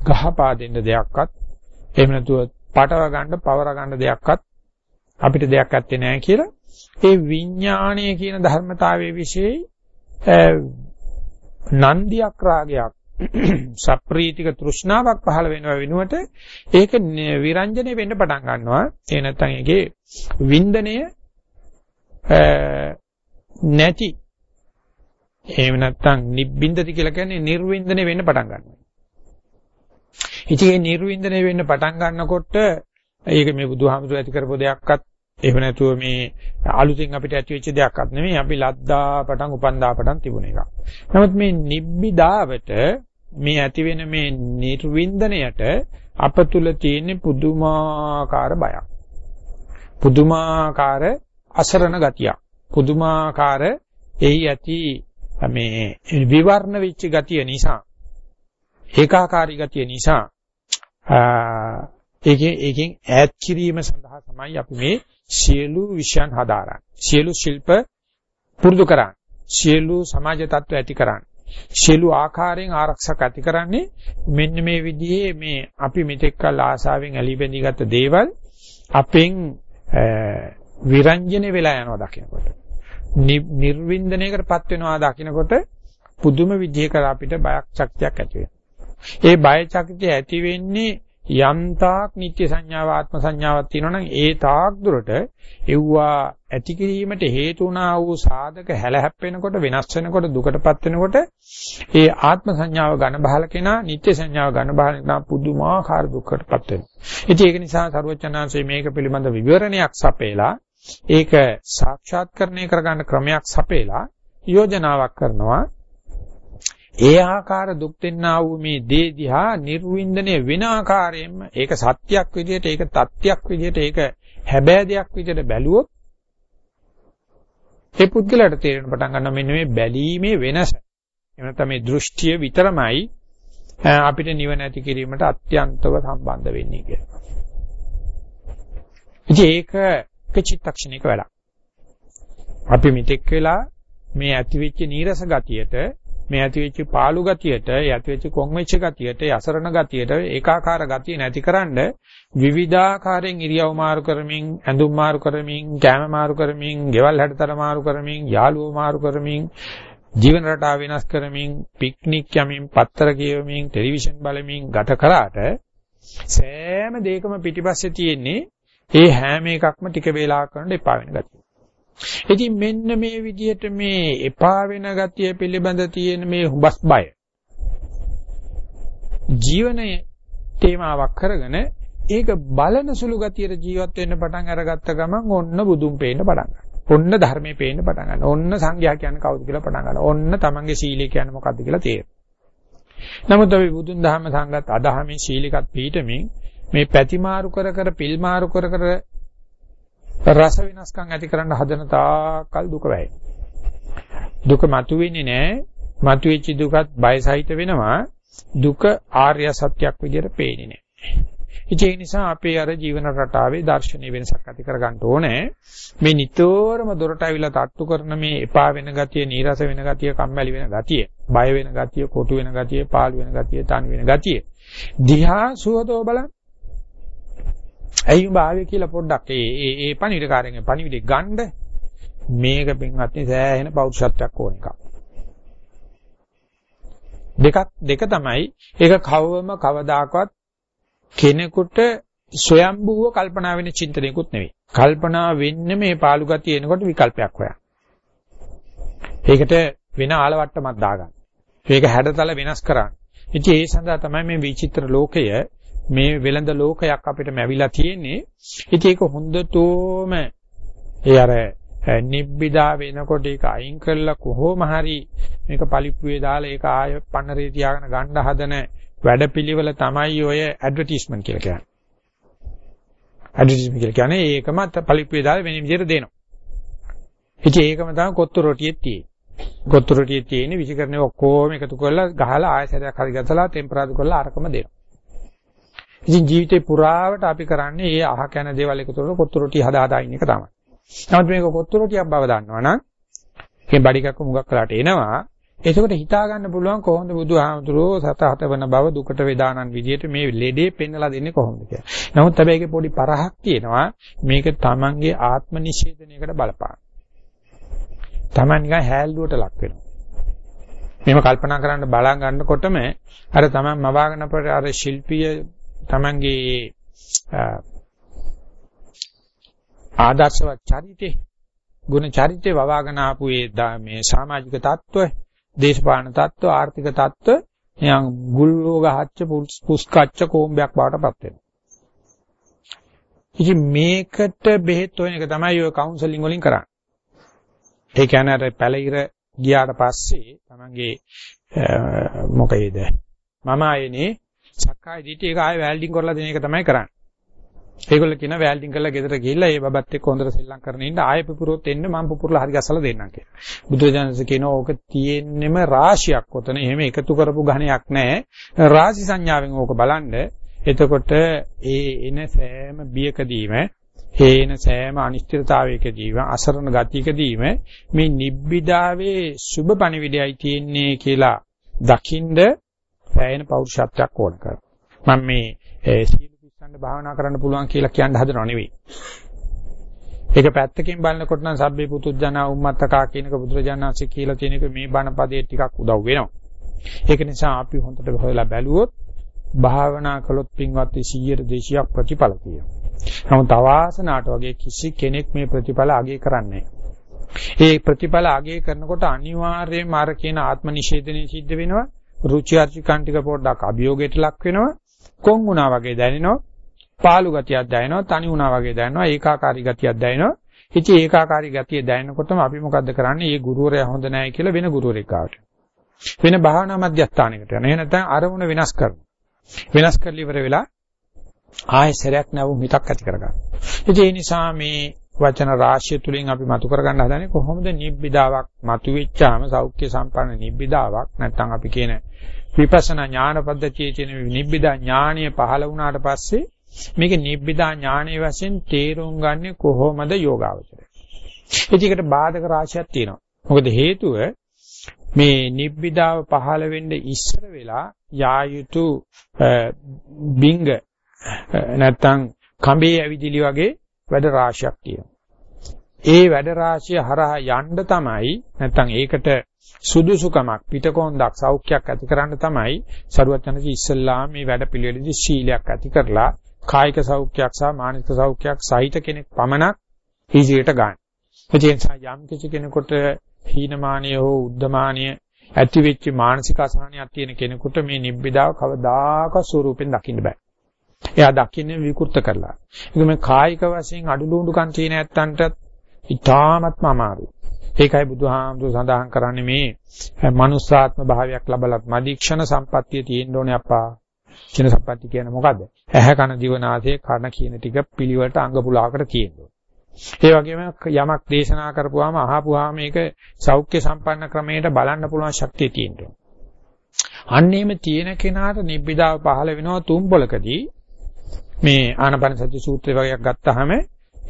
ගහපා දෙන්න දෙයක්වත් එහෙම නැතුව පටව ගන්න පවර ගන්න දෙයක්වත් අපිට දෙයක් ඇත්තේ නැහැ කියලා. ඒ විඥාණය කියන ධර්මතාවයේ વિશેයි නන්දියක් රාගයක් [clears throat] සප්‍රීතික තෘෂ්ණාවක් පහළ වෙනව වෙනුවට ඒක විරංජනේ වෙන්න පටන් ගන්නවා. ඒ නැත්නම් ඒකේ වින්දනය නැති. එහෙම නැත්නම් නිබ්බින්දති කියලා කියන්නේ නිර්වින්දනය වෙන්න පටන් ගන්නවා. ඉතින් මේ නිර්වින්දනය වෙන්න පටන් ගන්නකොට ඒක මේ බුදුහාමුදුර ඇති කරපු දෙයක්වත් එහෙම නැතුව මේ අලුතෙන් අපිට ඇති වෙච්ච දෙයක්වත් නෙමෙයි අපි ලද්දා පටන් උපන්දා පටන් තිබුණ එකක්. නමුත් මේ නිබ්බිදාවට මේ ඇති වෙන මේ නිර්වින්දනයට අප තුල තියෙන පුදුමාකාර බයක්. පුදුමාකාර අසරණ ගතියක්. පුදුමාකාර එහි ඇති මේ විවර්ණ වෙච්ච ගතිය නිසා ඒකාකාරී ගතිය නිසා ඒකෙන් ඒකෙන් ඈත් කිරීම සඳහා තමයි අපි මේ සියලු විෂයන් හදාරන්නේ. සියලු ශිල්ප පුරුදු කරන්නේ. සියලු සමාජ තත්ත්ව ඇති කරන්නේ. සියලු ආකාරයෙන් ආරක්ෂක ඇති කරන්නේ මෙන්න මේ විදිහේ මේ අපි මෙතෙක් කල ආසාවෙන් ඇලි බැඳී ගත්ත දේවල් අපෙන් විරංජන වෙලා යනවා දකිනකොට. නිර්වින්දනයකටපත් වෙනවා දකිනකොට පුදුම විදිහකට අපිට බයක් ශක්තියක් ඇති වෙනවා. ඒ බය ශක්තිය ඇති වෙන්නේ යම් තාක් නිත්‍ය සංඥාව ආත්ම සංඥාවක් තියෙනවා නම් ඒ තාක් දුරට එව්වා ඇති කිරීමට හේතු වුණා වූ සාධක හැලහැප්පෙනකොට වෙනස් වෙනකොට දුකටපත් වෙනකොට ඒ ආත්ම සංඥාව ඝන බහල කෙනා නිත්‍ය සංඥාව ඝන බහල කෙනා පුදුමාකාර දුකටපත් වෙනවා. ඉතින් ඒක නිසා සරුවචනාංශයේ මේක පිළිබඳ විවරණයක් සපේලා ඒක සාක්ෂාත්කරණය කරගන්න ක්‍රමයක් සපේලා යෝජනාවක් කරනවා ඒ ආකාර දුක් දෙන්නා වූ මේ දේ දිහා නිර්වින්දනය වෙන ආකාරයෙන්ම ඒක සත්‍යයක් විදිහට ඒක තත්ත්වයක් විදිහට ඒක හැබෑ දෙයක් විදිහට බැලුවොත් ඒ පුද්ගලයාට තේරෙන පටන් ගන්නවා මෙන්න මේ බැලීමේ වෙනස. එහෙම නැත්නම් මේ දෘෂ්ටිය විතරමයි අපිට නිවන ඇති කිරීමට අත්‍යන්තව සම්බන්ධ වෙන්නේ කියලා. ඉතින් ඒක එක චිත්තක්ෂණයක වැඩක්. අපි මෙතෙක් වෙලා මේ ඇතිවෙච්ච නීරස ගතියට මේ ඇති වෙච්ච පාළු ගතියට, ඇති වෙච්ච කොන් වෙච්ච ගතියට, යසරණ ගතියට, ඒකාකාර ගතිය නැතිකරන්න විවිධාකාරයෙන් ඉරියව් මාරු කරමින්, ඇඳුම් මාරු කරමින්, කැම මාරු කරමින්, ගෙවල් හැඩතල මාරු කරමින්, යාළුවෝ මාරු කරමින්, ජීවන රටාව වෙනස් කරමින්, පික්නික් යමින්, පත්තර කියවමින්, ටෙලිවිෂන් බලමින් ගත කරාට සෑම දෙයකම පිටිපස්සේ තියෙන්නේ ඒ හැම එකක්ම ටික වේලාවක් කරනකොට එපා වෙන ගතිය. ඉතින් මෙන්න මේ විදිහට මේ එපා වෙන ගතිය පිළිබඳ තියෙන මේ හුබස් බය ජීවනයේ තේමාවක් කරගෙන ඒක බලන සුළු ගතියට ජීවත් වෙන්න පටන් අරගත්ත ගමන් ඔන්න බුදුන් පේන්න පටන් ගන්නවා. ඔන්න ධර්මයේ පේන්න පටන් ගන්නවා. ඔන්න සංඝයා කියන්නේ කවුද කියලා පටන් ගන්නවා. ඔන්න තමන්ගේ සීලය කියන්නේ මොකක්ද කියලා තේරෙනවා. නමුත් අපි බුදුන් දහම සංගත අදහමින් සීලිකත් පීඨමින් මේ පැතිමාරු කර කර පිල්මාරු කර කර රස වෙනස්කම් ඇති කරන්න හදන තාකල් දුක වෙයි. දුක මතුවෙන්නේ නැහැ. මතුවෙච්ච දුකත් බයසහිත වෙනවා. දුක ආර්ය සත්‍යයක් විදිහට පේන්නේ නැහැ. ඒ නිසා අපේ අර ජීවන රටාවේ දර්ශනීය වෙනසක් ඇති කරගන්න ඕනේ. මේ නිතරම දොරට අවිලා තට්ටු කරන මේ එපා වෙන ගතිය, නීරස වෙන ගතිය, කම්මැලි වෙන ගතිය, බය වෙන ගතිය, කොටු වෙන ගතිය, පාළු වෙන ගතිය, තනි වෙන ගතිය. දිහා සුවදව බලන්න. ඇයි උඹ ආවේ කියලා පොඩ්ඩක් ඒ ඒ ඒ පණිවිඩකාරයෙන් පණිවිඩය ගන්න මේක පින්වත්නි සෑහෙන පෞරුෂත්වයක් ඕන එකක්. දෙකක් දෙක තමයි ඒක කවවම කවදාකවත් කෙනෙකුට ස්වයම්බුව කල්පනා වෙන චින්තනයකුත් නෙවෙයි. කල්පනා වෙන්නේ මේ පාළු ගතිය එනකොට විකල්පයක් හොයන්න. ඒකට වෙන ආලවට්ටමක් දාගන්න. ඒක හැඩතල වෙනස් කරන්න. ඉතින් ඒ සඳහා තමයි මේ විචිත්‍ර ලෝකය මේ වෙළඳ ලෝකයක් අපිට මැවිලා තියෙන්නේ. ඉතින් ඒක හොඳටම ඒ අර නිබ්බිදා වෙනකොට ඒක අයින් කරලා කොහොම හරි මේක පලිප්පුවේ දාලා ඒක ආය පන්නරේ තියාගෙන ගන්න හදන වැඩපිළිවෙල තමයි ඔය ඇඩ්වර්ටයිස්මන්ට් කියලා කියන්නේ. ඇඩ්වර්ටයිස්මන්ට් කියලා කියන්නේ ඒකම පලිප්පුවේ දාලා වෙන විදිහට දෙනවා. ඉතින් ඒකම තමයි කොත්තු රොටියේ තියෙන්නේ. කොත්තු රොටියේ තියෙන විසිකරණේ ඔක්කොම එකතු කරලා ගහලා ආයසරයක් හරි ගසලා ටෙම්පරාදු කරලා අරකම දෙනවා. ඉතින් ජීවිතේ පුරාවට අපි කරන්නේ මේ අහ කන දේවල් එකතු කරලා කොත්තු රොටි හදා හදා ඉන්න එක තමයි. නමුත් මේක කොත්තු රොටියක් බව දන්නවනම් මේ බඩිකක්ක මුගක් කලට එනවා. එතකොට හිතා ගන්න පුළුවන් කොහොමද බුදුහාමුදුරුවෝ සත හතවන බව දුකට වේදානන් විදියට මේ ලෙඩේ පෙන්නලා දෙන්නේ කොහොමද කියලා. නමුත් හැබැයි ඒකේ පොඩි පරහක් තියෙනවා. මේක තමන්ගේ ආත්ම නිෂේධනයකට බලපාන. තමන් නිකන් හැල්ලුවට ලක් වෙනවා. මේව කල්පනා කරන්න බලා ගන්නකොටම අර තමන් මවාගෙන අපර අර ශිල්පීය තමන්ගේ ආදර්ශවත් චරිතේ ගුණ චරිතේ වවාගෙන ආපු මේ සමාජික தত্ত্ব, දේශපාලන தত্ত্ব, ආර්ථික தত্ত্ব නිකන් ගුල්ලෝ ගහච්ච පුස්කච්ච කෝම්බයක් බවට පත් වෙනවා. ඉතින් මේකට බෙහෙත් හොයන එක තමයි ඔය කවුන්සලින් වලින් කරන්නේ. ඒ කියන්නේ අර පැලිර ගියාට පස්සේ තමන්ගේ මොකේද මම ආයෙනේ සක්කාය දිටි ඒක ආයෙ වැල්ඩින් කරලා දෙන එක තමයි කරන්නේ. ඒගොල්ලෝ කියන වැල්ඩින් කරලා ගෙදර ගිහිල්ලා ඒ බබත් එක්ක හොඳට සෙල්ලම් කරගෙන ඉන්න ආයෙ පුපුරොත් එන්න මම පුපුරලා හරි ගස්සලා දෙන්නම් කියලා. බුදුරජාණන්සේ කියනවා ඕක තියෙන්නෙම රාශියක් ඔතන. එහෙම එකතු කරපු ඝණයක් නැහැ. රාශි සංඥාවෙන් ඕක බලන්න. එතකොට ඒ එන සෑම බියකදීම හේන සෑම අනිශ්චිතතාවයකදීම අසරණ ගතියකදීම මේ නිබ්බිදාවේ සුබ පණිවිඩයයි තියෙන්නේ කියලා දකින්ද සෑයන පෞරුෂත්වයක් ඕන කරනවා. මම මේ සීල පිස්සන්න භාවනා කරන්න පුළුවන් කියලා කියන්න හදනව නෙවෙයි. ඒක පැත්තකින් බලනකොට නම් සබ්බේ පුතුජනා උම්මත්තකා කියනක බුදුරජාණන්සේ කියලා තියෙන එක මේ බණ පදේ ටිකක් උදව් වෙනවා. ඒක නිසා අපි හොඳට හොයලා බැලුවොත් භාවනා කළොත් පින්වත් 100 200ක් ප්‍රතිඵල තියෙනවා. නමුත් අවාසනාවට වගේ කිසි කෙනෙක් මේ ප්‍රතිඵල අගය කරන්නේ ඒ ප්‍රතිඵල අගය කරනකොට අනිවාර්යයෙන්ම අර කියන ආත්ම නිෂේධනය සිද්ධ වෙනවා. රුචි අරුචිකන් ටික පොඩ්ඩක් අභියෝගයට ලක් වෙනවා. කොන් වුණා වගේ දැනෙනවා. පාළු ගතියක් දැනෙනවා. තනි වුණා වගේ දැනෙනවා. ඒකාකාරී ගතියක් දැනෙනවා. ඉතින් ඒකාකාරී ගතිය දැනෙනකොටම අපි මොකද්ද කරන්නේ? මේ ගුරුවරයා හොඳ නැහැ කියලා වෙන ගුරුවරෙක් ආවට. වෙන භාවනා මධ්‍යස්ථානයකට යනවා. එහෙ නැත්නම් අරමුණ වෙනස් කරනවා. වෙනස් කරලා ඉවර වෙලා ආයෙ සැරයක් නැවුම් හිතක් ඇති කරගන්න. ඉතින් ඒ නිසා මේ වචන රාශිය තුලින් අපි මතු කරගන්න හදන්නේ කොහොමද නිබ්බිදාවක් මතුවෙච්චාම සෞඛ්‍ය සම්පන්න නිබ්බිදාවක් නැත්නම් අපි කියන විපස්සනා ඥාන පද්ධතියේ තියෙන නිබ්බිදා ඥානීය පහළ වුණාට පස්සේ මේක නිබ්බිදා ඥානයේ වශයෙන් තේරුම් ගන්නේ කොහොමද යෝගාවචරය. ඒකට බාධක රාශියක් තියෙනවා. මොකද හේතුව මේ නිබ්බිදාව පහළ වෙන්න ඉස්සර වෙලා යා යුතු බිංග නැත්තම් කඹේ ඇවිදිලි වගේ වැඩ රාශියක් තියෙනවා. ඒ වැඩ රාශිය හරහා යන්න තමයි නැත්තම් ඒකට සුදුසුකමක් පිටකොන්දක් සෞඛ්‍යයක් ඇති කරන්න තමයි සරුවචනජී ඉස්සල්ලා මේ වැඩ පිළිවෙලදී ශීලයක් ඇති කරලා කායික සෞඛ්‍යයක් සහ මානසික සෞඛ්‍යයක් සහිත කෙනෙක් පමණක් ඉදිරියට ගන්න. ඒ නිසා යම් කිසි කෙනෙකුට හීනමානීය හෝ උද්දමානීය ඇති වෙච්ච මානසික අසහනයක් තියෙන කෙනෙකුට මේ නිබ්බිදාව කවදාක ස්වරූපෙන් දකින්න බෑ. එයා දකින්නේ විකෘත කරලා. ඒක මේ කායික වශයෙන් අඩුලුඬුකම් තියෙන ඇත්තන්ට ඉතාමත්ම අමාරුයි. ඒකයි බුදුහාමුදුර සඳහන් කරන්නේ මේ මනුස්සාත්ම භාවයක් ලබලත් මදීක්ෂණ සම්පත්තිය තියෙන්න ඕනේ අප්පා. කියන සම්පත්තිය කියන්නේ මොකද්ද? ඇහැ කන දිව නාසය කන කියන ටික පිළිවෙලට අංග පුලාවකට තියෙනවා. ඒ වගේම යමක් දේශනා කරපුවාම අහපුවාම මේක සෞඛ්‍ය සම්පන්න ක්‍රමයට බලන්න පුළුවන් ශක්තිය තියෙනවා. අන්නේම තියෙන කෙනාට නිබ්බිදාව පහළ වෙනවා තුම්බලකදී මේ ආනපන සති සූත්‍රය වගේක් ගත්තාම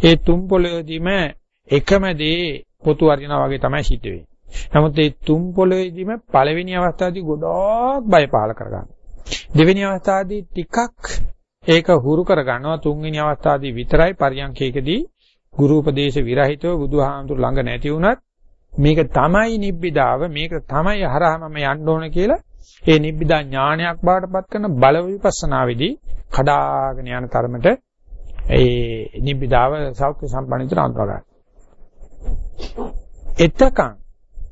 ඒ තුන් පොළොවේදීම එකම දේ පොතු වරිනා වගේ තමයි සිද්ධ වෙන්නේ. නමුත් ඒ තුන් පොළොවේදීම පළවෙනි අවස්ථාවේදී ගොඩක් බය පහල කරගන්නවා. දෙවෙනි අවස්ථාවේදී ටිකක් ඒක හුරු කරගන්නවා. තුන්වෙනි අවස්ථාවේදී විතරයි පරියන්කේකදී ගුරු උපදේශ විරහිතව බුදුහාමුදුර ළඟ නැති වුණත් මේක තමයි නිබ්බිදාව මේක තමයි හරහාම යන්න ඕන කියලා ඒ නිබ්බිදා ඥානයක් බාටපත් කරන බල විපස්සනාවේදී කඩාගෙන යන තරමට ඒ නිබ්බිදාව සෞඛ්‍ය සම්පන්නිතට අඳුර ගන්න. එතකන්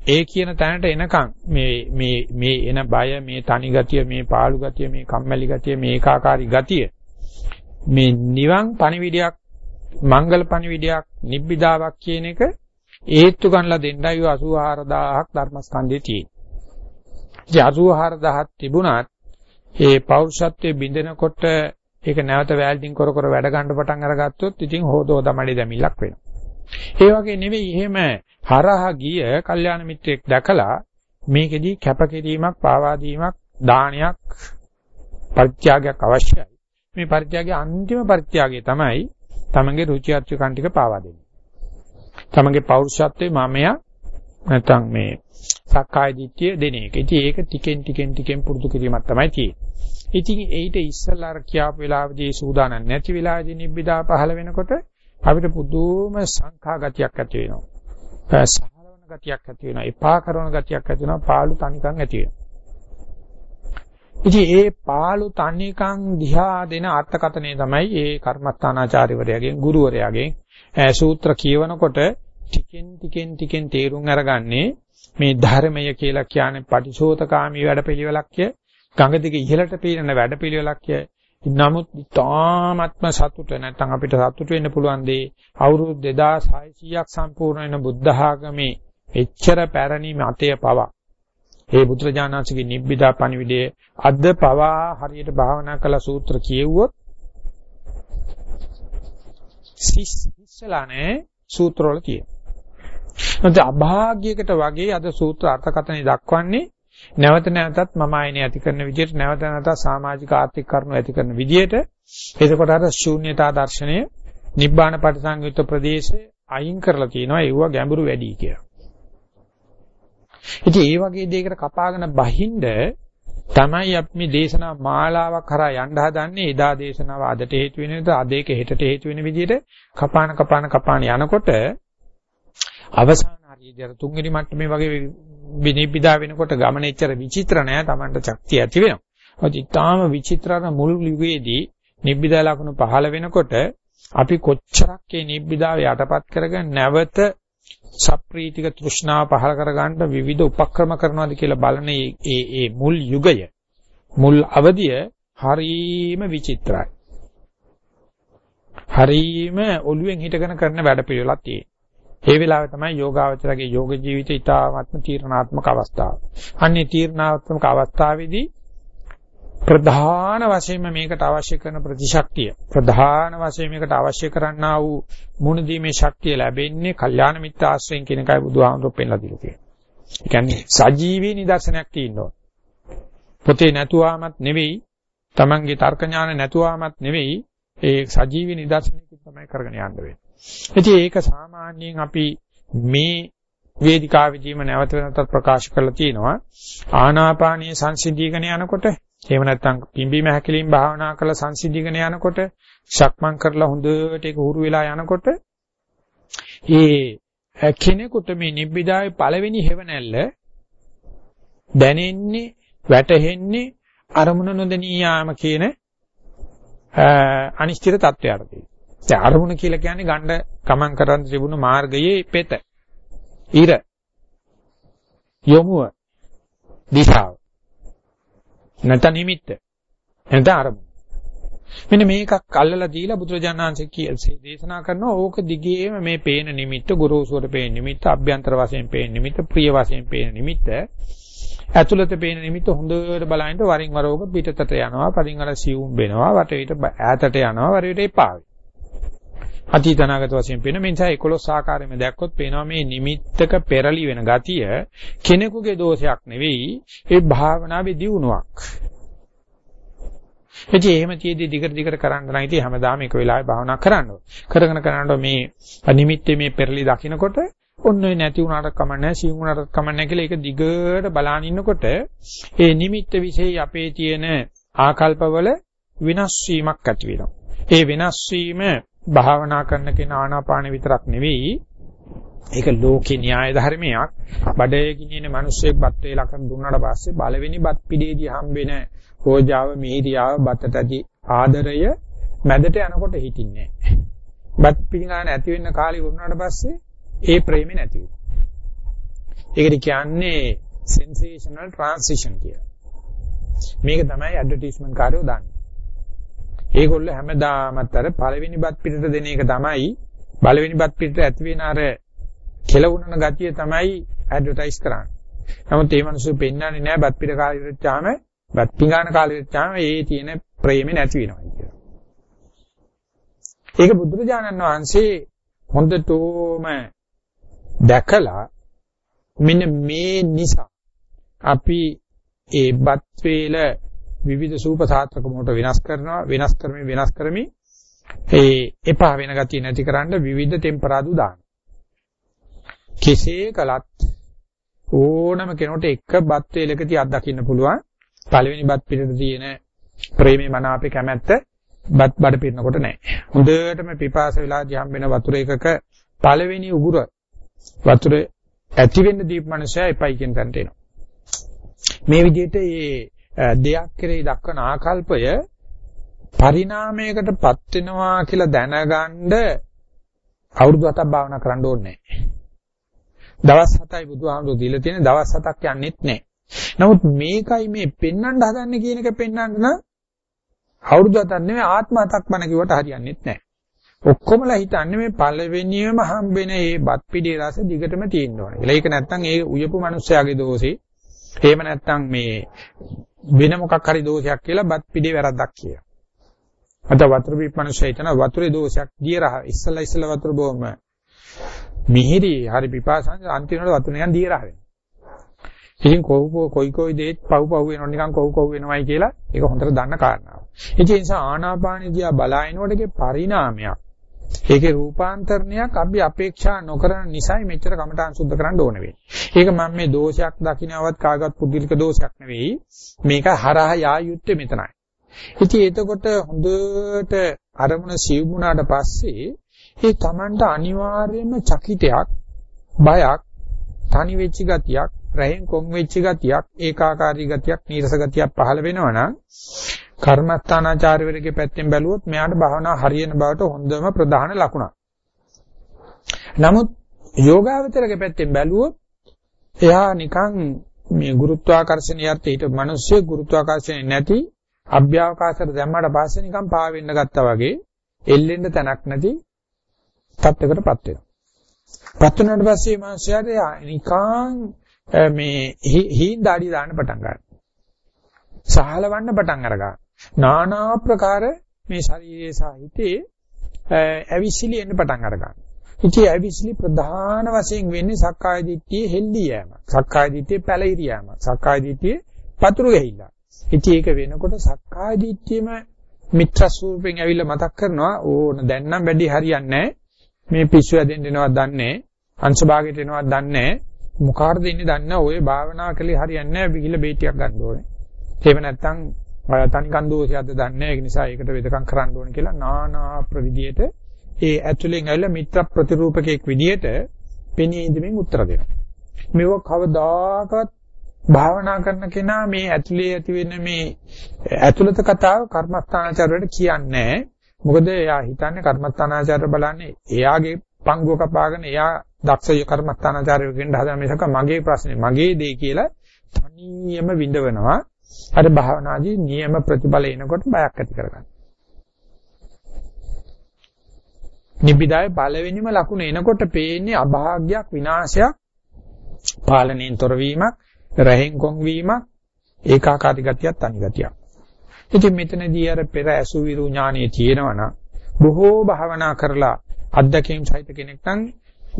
ඒ කියන තැනට එනකන් මේ මේ මේ එන බය මේ තනි ගතිය මේ පාළු ගතිය මේ කම්මැලි ගතිය මේ ඒකාකාරී ගතිය මේ නිවන් පණිවිඩයක් මංගල පණිවිඩයක් නිබ්බිදාවක් කියන එක ඒත්තු ගන්නලා දෙන්නයි 84000ක් ධර්මස්කන්ධයේ තියෙන්නේ. 84000ක් තිබුණත් ඒ පෞරුෂත්වයේ බින්දෙනකොට ඒක නැවත වැල්ඩින් කර කර වැඩ ගන්න පටන් අරගත්තොත් ඉතින් හොදෝ තමයි දැමිල්ලක් වෙනවා. ඒ වගේ නෙවෙයි එහෙම හරහා ගිය කල්යාණ මිත්‍රයෙක් දැකලා මේකෙදී කැපකිරීමක් පාවා දීමක් දානයක් පරිත්‍යාගයක් අවශ්‍යයි. මේ පරිත්‍යාගයේ අන්තිම පරිත්‍යාගය තමයි තමන්ගේ රුචි අරුචිකන් ටික පාවා දෙන්නේ. තමන්ගේ පෞරුෂත්වයේ මමයා නැත්නම් මේ සක්කාය දිට්ඨිය දෙන එක. ඉතින් ඒක ටිකෙන් ටිකෙන් ටිකෙන් පුරුදු කිරීමක් තමයි තියෙන්නේ. ඉතින් ඊට ඉස්සල්ලා අර කියාපු වෙලාවදී සූදානම් නැති වෙලාවදී නිබ්බිදා පහළ වෙනකොට අපිට පුදුම සංඛා ගතියක් ඇති වෙනවා. සහලවන ගතියක් ඇති වෙනවා. එපා කරන ගතියක් ඇති වෙනවා. පාළු තනිකම් ඇති වෙනවා. ඉතින් ඒ පාළු තනිකම් දිහා දෙන අර්ථකතනය තමයි ඒ කර්මස්ථානාචාර්යවරයාගෙන් ගුරුවරයාගෙන් සූත්‍ර කියවනකොට ටිකෙන් ටිකෙන් ටිකෙන් තේරුම් අරගන්නේ මේ ධර්මය කියලා කියන්නේ පටිශෝතකාමී වැඩපිළිවෙලක්ය ගඟ දිගේ ඉහළට පීනන වැඩපිළිවෙලක්ය. නමුත් තාමත්ම සතුට නැත්නම් අපිට සතුට වෙන්න පුළුවන් දේ අවුරුදු 2600ක් සම්පූර්ණ වෙන බුද්ධ ආගමේ එච්චර පැරණි මතය පවා ඒ බුදුරජාණන්සේගේ නිබ්බිදා පණිවිඩයේ අද පවා හරියට භාවනා කළ සූත්‍ර කියෙව්වොත් සිස්සලානේ සූත්‍රවල තියෙනවා. නැත්නම් අභාග්‍යයකට වගේ අද සූත්‍ර අර්ථකථනය දක්වන්නේ නැවත නැවතත් මම ආයනේ ඇති කරන විදිහට නැවත නැවතත් සමාජික ආර්ථික කරුණු ඇති කරන විදිහට එතකොට අර ශූන්‍යතා දර්ශනය නිබ්බාන පරිසංයුක්ත ප්‍රදේශේ අයින් කරලා තියෙනවා ඒව ගැඹුරු වැඩි කියලා. ඉතින් ඒ වගේ දෙයකට කපාගෙන බහින්ද තමයි අපි මේ දේශනා මාලාවක් කරා යන්න හදන්නේ එදා දේශනාව අදට හේතු වෙන විදිහට අද ඒක හෙටට හේතු වෙන විදිහට කපාන කපාන කපාන යනකොට අවසාන හරියට තුන්වෙනි මට්ටමේ වගේ විනිබිදා වෙනකොට ගමන එච්චර විචිත්‍ර නෑ Tamanට ශක්තිය ඇති වෙනවා. ඔය ඉතාම විචිත්‍රන මුල් යුගයේදී නිබ්බිදා ලකුණු පහළ වෙනකොට අපි කොච්චරක් මේ නිබ්බිදාව යටපත් කරගෙන නැවත සප්‍රීතික තෘෂ්ණාව පහළ කරගන්න විවිධ උපක්‍රම කරනවාද කියලා බලන ඒ ඒ මුල් යුගය මුල් අවධිය හරීම විචිත්‍රයි. හරීම ඔළුවෙන් හිටගෙන කරන වැඩ පිළිවෙලක් තියෙනවා. ඒ වෙලාවේ තමයි යෝගාවචරගේ යෝග ජීවිතය ඉතාමත්ම තීරණාත්මක අවස්ථාව. අන්නේ තීරණාත්මක අවස්ථාවේදී ප්‍රධාන වශයෙන්ම මේකට අවශ්‍ය කරන ප්‍රතිශක්තිය ප්‍රධාන වශයෙන් මේකට අවශ්‍ය කරන්නා වූ මුණදීමේ ශක්තිය ලැබෙන්නේ කල්යාණ මිත්‍ර ආශ්‍රයෙන් කියන එකයි බුදුහාමුදුරුවෝ පෙන්ලා දීලා තියෙන්නේ. ඒ කියන්නේ සජීවී නිදර්ශනයක් තියෙනවා. පොතේ නැතුවාමත් නෙවෙයි, Tamange තර්ක ඥාන නැතුවාමත් නෙවෙයි, ඒ සජීවී නිදර්ශනයකින් තමයි කරගෙන යන්න වෙන්නේ. ඉතින් ඒක සාමාන්‍යයෙන් අපි මේ වේදිකාවේදීම නැවත නැවතත් ප්‍රකාශ කරලා තියෙනවා. ආනාපානීය සංසිද්ධීකන යනකොට එහෙම නැත්නම් පිම්බීම හැකිලින් භාවනා කරලා සංසිද්ධිගෙන යනකොට ශක්මන් කරලා හොඳට ඒක හුරු වෙලා යනකොට ඒ කෙනෙකුට මේ නිබ්බිදාවේ පළවෙනි හේවණැල්ල දැනෙන්නේ වැටහෙන්නේ අරමුණ නොදෙනී යාම කියන අනිශ්චිත තත්වයකටදී. දැන් අරමුණ කියලා කියන්නේ ගණ්ඩ ගමන් කරන් තිබුණු මාර්ගයේ පෙත. ඉර යොමුව දිශාව නැත්නම් නිමිත්ත. නැත්නම් අරමුණ. මෙන්න මේකක් අල්ලලා දීලා බුදුරජාණන්සේ කියේ දේශනා කරනවා ඕක දිගේම මේ පේන නිමිත්ත ගුරුසුවට පේන නිමිත්ත අභ්‍යන්තර වශයෙන් පේන නිමිත්ත ප්‍රිය වශයෙන් පේන නිමිත්ත ඇතුළත පේන නිමිත්ත හොඳට බලහින්ද වරින් වර ඕක පිටතට යනවා පරින් වර සියුම් වෙනවා වටේට ඈතට යනවා වරේට එපා අතීත අනාගත වශයෙන් පේන මේ නිසා 11 ආකාරයෙන්ම දැක්කොත් පේනවා මේ නිමිත්තක පෙරලි වෙන ගතිය කෙනෙකුගේ දෝෂයක් නෙවෙයි ඒ භාවනාවේ දියුණුවක්. එතේ එහෙම තියදී දිගට දිගට කරන්න නම් ඉතින් හැමදාම එක වෙලාවෙ භාවනා කරන්න ඕන. කරගෙන කරනකොට මේ නිමිත්තේ මේ පෙරලි දකින්නකොට ඔන්න ඔය නැති වුණාට කමන්නේ සිව් වුණාට කමන්නේ කියලා ඒක දිගට බලාගෙන ඉන්නකොට ඒ නිමිත්ත વિશે අපේ තියෙන ආකල්පවල වෙනස් වීමක් ඇති වෙනවා. ඒ වෙනස් වීම භාවනා කරන කෙනා ආනාපාන විතරක් නෙවෙයි. ඒක ලෝකේ න්‍යාය ධර්මයක්. බඩේ ගිනින මිනිස්සෙක් බත් වේලා කන් දුන්නාට පස්සේ බලවෙනි බත් පිඩේදී හම්බෙන හෝජාව මිහිරියාව බතට ඇති ආදරය මැදට යනකොට හිටින්නේ බත් පිඟාන ඇති වෙන්න කාලේ වුණාට පස්සේ ඒ ප්‍රේමේ නැති වෙනවා. ඒකට කියන්නේ sensational transition කියලා. මේක තමයි ඇඩ්වර්ටයිස්මන්ට් කාර්යෝ දාන්නේ. ඒගොල්ලෝ හැමදාමත් අර පළවෙනි බත් පිටට දෙන එක තමයි පළවෙනි බත් පිටට ඇති වෙන අර කෙලවුණන ගතිය තමයි ඇඩ්වර්ටයිස් කරන්නේ. නමුත් මේ මිනිස්සු පෙන්වන්නේ නැහැ බත් පිට කාලේ ඉච්චාම බත් පිඟාන කාලේ ඉච්චාම ඒ තියෙන ප්‍රේමේ නැති වෙනවා කියලා. ඒක බුදුරජාණන් වහන්සේ හොඳටම දැකලා මෙන්න මේ නිසා අපි ඒ බත් වේල විවිධ සූප සාත්‍රක මොකට වෙනස් කරනවා වෙනස් කරමින් වෙනස් කරමින් ඒ එපා වෙන ගතිය නැතිකරන්න විවිධ ටෙම්පරාදු දාන. කෙසේ කලත් ඕනම කෙනෙකුට එක බත් වේලකදී අත්දකින්න පුළුවන් පළවෙනි බත් පිටට තියෙන ප්‍රේමේ මන අපේ කැමැත්ත බත් බඩ පිරනකොට නැහැ. හොඳටම පිපාස වෙලාදී හම්බෙන වතුර එකක පළවෙනි උගුර වතුර ඇති වෙන්න දීප මනුස්සයා එපයි කියන තැනට එනවා. මේ විදිහට මේ දෙයක් කෙරෙහි දක්වන ආකල්පය පරිණාමයකටපත් වෙනවා කියලා දැනගන්න අවුරුදු 7ක් භාවනා කරන්න ඕනේ නැහැ. දවස් 7යි බුදුහාමුදුරු දීලා තියෙන දවස් 7ක් යන්නෙත් නැහැ. නමුත් මේකයි මේ පෙන්වන්න හදන්නේ කියන එක පෙන්වන්න නම් අවුරුදු 7ක් නෙමෙයි ආත්ම 7ක් මන කිව්වට හරියන්නේ නැහැ. ඔක්කොමලා හිතන්නේ මේ පළවෙනියම හම්බෙන මේ බත් පිඩේ රස දිගටම තියෙන්න ඕනේ. ඒක නැත්තම් ඒ උයපු මිනිස්සයාගේ දෝෂේ. එහෙම නැත්තම් මේ වෙන මොකක් හරි දෝෂයක් කියලා බත් පිඩේ වැරද්දක් කියලා. අද වතුර බීප මිනිස්සයා හිතන වතුරේ දෝෂයක් දිය රහ ඉස්සලා ඉස්සලා වතුර බොම මිහිරි හරි පිපාසන් අන්තිමට වතුර නිකන් දිය රහ වෙනවා. ඉතින් කොහොම කොයි කොයි දේත් පව් පව් වෙනව නිකන් කොහොම කොහොම වෙනවයි කියලා ඒක හොඳට දන්න කාරණාවක්. ඒ නිසා ආනාපානදියා බලාිනකොට ඒකේ පරිණාමයක් ඒකේ රූපාන්තරණයක් අපි අපේක්ෂා නොකරන නිසායි මෙච්චර කමඨාන් සුද්ධ කරන්න ඕන වෙන්නේ. ඒක මම මේ දෝෂයක් දකින්නවත් කාගවත් පුද්ගලික දෝෂයක් නෙවෙයි. මේක හරහා යා යුත්තේ මෙතනයි. ඉතින් එතකොට හොඳට අරමුණ සිවුණාට පස්සේ ඒ Tamanට අනිවාර්යයෙන්ම චකිතයක්, බයක්, තනි වෙච්ච ගතියක්, රහෙන් කොන් වෙච්ච ගතියක්, ඒකාකාරී ගතියක්, නීරස ගතියක් පහළ වෙනවනම් කර්මස්ථානාචාර්යවරගේ පැත්තෙන් බැලුවොත් මෙයාට භාවනා හරියන බවට හොඳම ප්‍රධාන ලකුණක්. නමුත් යෝගාවචරගේ පැත්තෙන් බැලුවොත් එයා නිකන් මේ ගුරුත්වාකර්ෂණියත් ඊට මිනිස්සු ගුරුත්වාකර්ෂණය නැති අභ්‍යවකාශයට දැම්මට පස්සේ නිකන් පා වෙන්න ගත්තා වගේ එල්ලෙන්න තැනක් නැති තත්යකටපත් වෙනවා. පත් වුණාට පස්සේ මිනිස්සයාට නිකන් මේ හීන් දාඩි දාන්න පටන් ගන්නවා. සහලවන්න පටන් අරගන්නවා. নানা ආකාර මේ ශරීරයේ සාහිතේ ඇවිසිලි එන්න පටන් අරගන්නවා. ඉතින් ඇවිසිලි ප්‍රධාන වශයෙන් වෙන්නේ සක්කාය දිට්ඨියේ හෙල්ලි යෑම. සක්කාය දිට්ඨියේ පැලිරි යෑම. සක්කාය දිට්ඨියේ පතුරු ගහිලා. ඉතින් ඒක වෙනකොට සක්කාය දිට්ඨියම මිත්‍ර ස්වරූපෙන් ඇවිල්ලා මතක් කරනවා ඕන දැන් නම් වැඩි හරියන්නේ මේ පිස්සු ඇදෙන්න එනවද දන්නේ අංශ භාගයට එනවද දන්නේ මොකාටද ඉන්නේ දන්නේ ඔය භාවනා කලේ හරියන්නේ නැහැ ගිහිල්ලා බේටියක් ගන්න ඕනේ. එහෙම නැත්නම් තනිකන් දෝෂයක්ද දන්නේ ඒක නිසා ඒකට වෙදකම් කරන්න ඕන කියලා නානා ප්‍රවිධියට ඒ ඇතුලෙන් ඇවිල්ලා මිත්‍ර ප්‍රතිරූපකයක් විදියට පෙනී ඉඳමින් උත්තර දෙනවා. මේව කවදාකවත් භාවනා කරන කෙනා මේ ඇතුලේ ඇති වෙන මේ ඇතුළත කතාව කර්මස්ථානාචාරයට කියන්නේ මොකද එයා හිතන්නේ කර්මස්ථානාචාර බලන්නේ එයාගේ පංගුව කපාගෙන එයා දක්ෂ කර්මස්ථානාචාරය වෙන්න හදන මිසක මගේ ප්‍රශ්නේ මගේ දේ කියලා තනියම විඳවනවා. අර භාවනාදී නියම ප්‍රතිඵල එනකොට බයක් ඇති කරගන්න. නිබ්බිදායේ පළවෙනිම ලකුණ එනකොට පේන්නේ අභාග්‍යයක් විනාශයක් පාලනයෙන් තොරවීමක් රහෙන් කොන් වීමක් ඒකාකාරී ගතියක් තනි ගතියක්. ඉතින් මෙතනදී අර පෙර ඇසු විරු ඥානෙ තියෙනවනම් බොහෝ භාවනා කරලා අත්දැකීම් සහිත කෙනෙක් නම්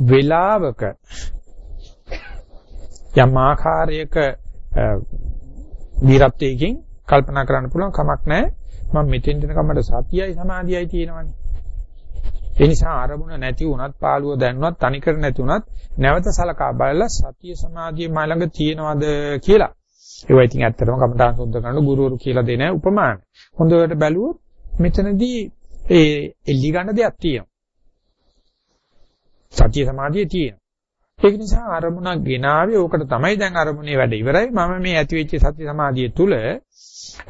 වේලාවක යම් ආකාරයක වීරත්වයකින් කල්පනා කරන්න පුළුවන් කමක් නැහැ. මම මෙතෙන් දෙනකම් මට සතියයි සමාධියයි තියෙනවනේ. ඒ නිසා අරමුණ නැති වුණත් පාළුව දැන්නුවත් තනිකර නැති වුණත් නැවත සලකා බලලා සතිය සමාධිය මා ළඟ තියෙනවද කියලා. ඒවා ඉතින් ඇත්තටම කමඨාන් සුද්ධ කරන ගුරුවරු කියලා දෙන උපමාන. හොඳට බැලුවොත් මෙතනදී ඒ එල්ලි ගන්න දෙයක් තියෙනවා. සතිය සමාධිය තියෙනවා. ඒක නිසා අරමුණක් ගෙනාවේ ඕකට තමයි දැන් අරමුණේ වැඩ ඉවරයි. මම මේ ඇති වෙච්ච සති සමාධිය තුල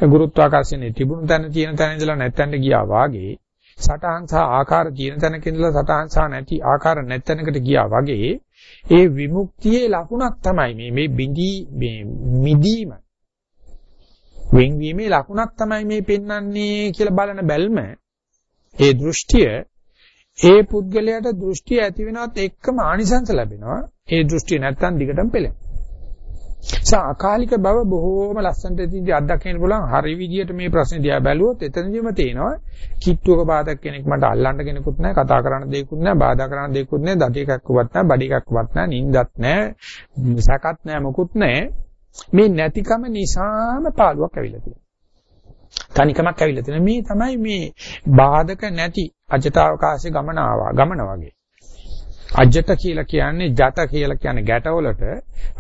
ගුරුත්වාකර්ෂණයේ තිබුණු තැන තියෙන තැන ඉඳලා නැත්තැනට ගියා වාගේ සටහන් සහ ආකාර තියෙන තැනක ඉඳලා සටහන් සහ නැති ආකාර නැත්තැනකට ගියා වගේ ඒ විමුක්තියේ ලකුණක් තමයි මේ මේ බිඳී මේ මිදීම වෙන්වීමේ ලකුණක් තමයි මේ පෙන්වන්නේ කියලා බලන බැල්ම ඒ දෘෂ්ටිය ඒ පුද්ගලයාට දෘෂ්ටි ඇති වෙනවත් එක්කම ආනිසංස ලැබෙනවා. ඒ දෘෂ්ටි නැත්තම් දිගටම පෙළෙනවා. සා අකාලික බව බොහෝම ලස්සනට ඉතින්දී අත්දකින්න පුළුවන් හරි විදියට මේ ප්‍රශ්නේ දිහා බැලුවොත් එතනදිම තේනවා කිට්ටුවක බාධක කෙනෙක් මට අල්ලන්න කෙනෙකුත් නැහැ කතා කරන්න දෙයක්වත් නැහැ බාධා කරන්න දෙයක්වත් නැහැ දඩ එකක්වත් නැහැ බඩ එකක්වත් නැහැ නිින්දත් නැහැ සැකත් නැහැ මොකුත් නැහැ මේ නැතිකම නිසාම පාළුවක් ඇවිල්ලා තියෙනවා තනිකමක් ඇවිල්ලා තියෙනවා මේ තමයි මේ බාධක නැති අජතාවකාශයේ ගමන ආවා ගමන වගේ අජත කියලා කියන්නේ ජත කියලා කියන්නේ ගැටවලට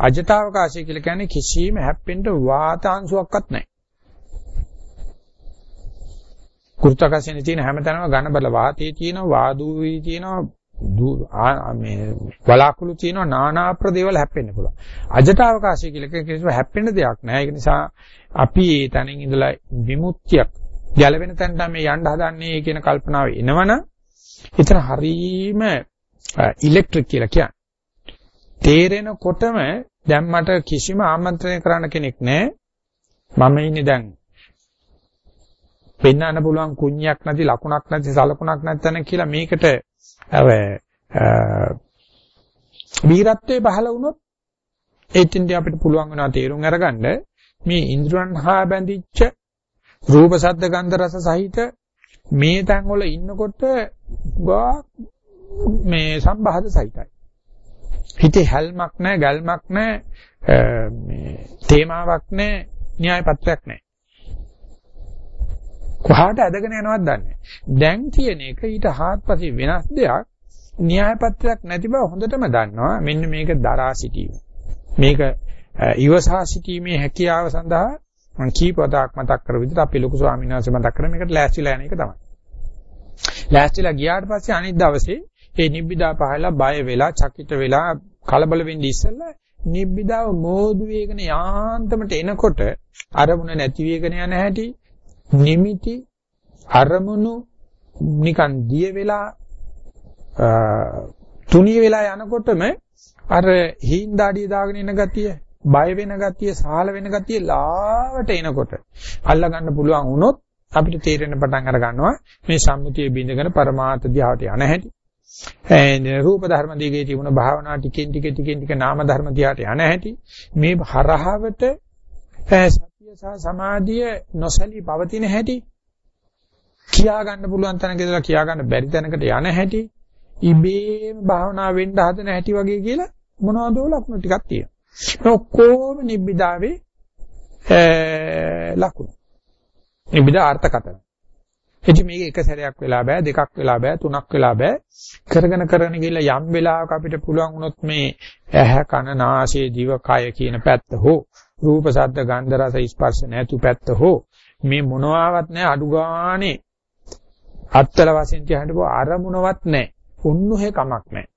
අජතාවකාශය කියලා කියන්නේ කිසිම හැප්පෙන්න වාතාංශුවක්වත් නැහැ. කුරුත්වාකර්ෂණයේ තියෙන හැමතැනම ඝන බල වාතයේ තියෙනවා වාදුවේ තියෙනවා මේ වලාකුළු තියෙනවා নানা ප්‍රදේවල හැප්පෙන්න පුළුවන්. අජතාවකාශය කියලා කියන්නේ හැප්පෙන්න දෙයක් නෑ. ඒක නිසා අපි ඒ තැනින් ඉඳලා විමුක්තියක් ගැලවෙන තැනට මේ යන්න හදන්නේ කියන කල්පනාව එනවනම් එතන හරීම ඉලෙක්ට්‍රික් කියලා කියන්නේ. තේරෙනකොටම දැන් මට කිසිම ආමන්ත්‍රණය කරන්න කෙනෙක් නැහැ. මම ඉන්නේ දැන් පෙන්වන්න පුළුවන් කුණ්‍යක් නැති ලකුණක් නැති සලකුණක් නැත්නම් කියලා මේකට වීරත්වයේ පහළ වුණොත් ඒත්ින්දී අපිට පුළුවන් වෙනවා තේරුම් අරගන්න මේ ඉන්ද්‍රයන් හා බැඳිච්ච රූප ශබ්ද ගන්ධ රස සහිත මේ තැන් වල ඉන්නකොට ගා මේ සම්බහද සහිතයි. හිතේ හැල්මක් නැහැ, ගල්මක් නැහැ, මේ තේමාවක් නැහැ, න්‍යාය පත්‍රයක් නැහැ. කොහාට ඇදගෙන යනවද දන්නේ දැන් තියෙන එක ඊට හාත්පසින් වෙනස් දෙයක් න්‍යාය පත්‍රයක් නැති බව හොඳටම දන්නවා. මෙන්න මේක දරා සිටීම. මේක ඉවසා සිටීමේ හැකියාව සඳහා මම කීපවතාවක් මතක් කර විදිහට අපි ලොකු ස්වාමීන් වහන්සේ මතක් කරා මේකට ලෑස්තිලා යන එක තමයි. ලෑස්තිලා ගියාට පස්සේ අනිත් දවසේ ඒ නිබ්බිදා පහලා බය වෙලා, චකිත වෙලා, කලබල වෙන්නේ ඉස්සෙල්ලා නිබ්බිදාව මෝදු වේගන යාන්තමට එනකොට අරමුණ නැති වේගන යන හැටි, නිමිති, අරමුණු නිකන් දිය වෙලා තුනිය වෙලා යනකොටම අර හිඳාඩිය දාගෙන ඉන ගතිය, බය වෙන ගතිය, සාහල වෙන ගතිය ලාවට එනකොට අල්ලා ගන්න පුළුවන් වුණොත් අපිට තේරෙන්න පටන් අර ගන්නවා මේ සම්මුතිය බින්දගෙන පරමාර්ථ දිහාට යන හැටි. රූප ධර්ම දිගේ තිබුණ භාවනා ටිකෙන් ටික ටිකෙන් ටික නාම ධර්ම දිහාට යන හැටි මේ හරහවට සතිය සහ සමාධිය නොසලී පවතින හැටි කියා ගන්න පුළුවන් තැනක ඉඳලා කියා ගන්න බැරි තැනකට යන හැටි ඉබේම භාවනා වෙන්න හදන හැටි වගේ කියලා මොනවද ලකුණු ටිකක් තියෙනවා. ඔක්කොම නිබ්බිදාවේ ලකුණු. නිබ්බිදා අර්ථකතන. ඉතින් මේක එක සැරයක් වෙලා බෑ දෙකක් වෙලා බෑ තුනක් වෙලා බෑ කරගෙන කරගෙන ගිහලා යම් වෙලාවක අපිට පුළුවන් වුණොත් මේ ඇහැ කන නාසය දිව කය කියන පැත්ත හෝ රූප ශබ්ද ගන්ධ රස ස්පර්ශ නැතු පැත්ත හෝ මේ මොනවාවත් නැහැ. අඩු ගානේ අත්තල වශයෙන් කියහඬ අරමුණවත් නැහැ. උන්නුහේ කමක් නැහැ.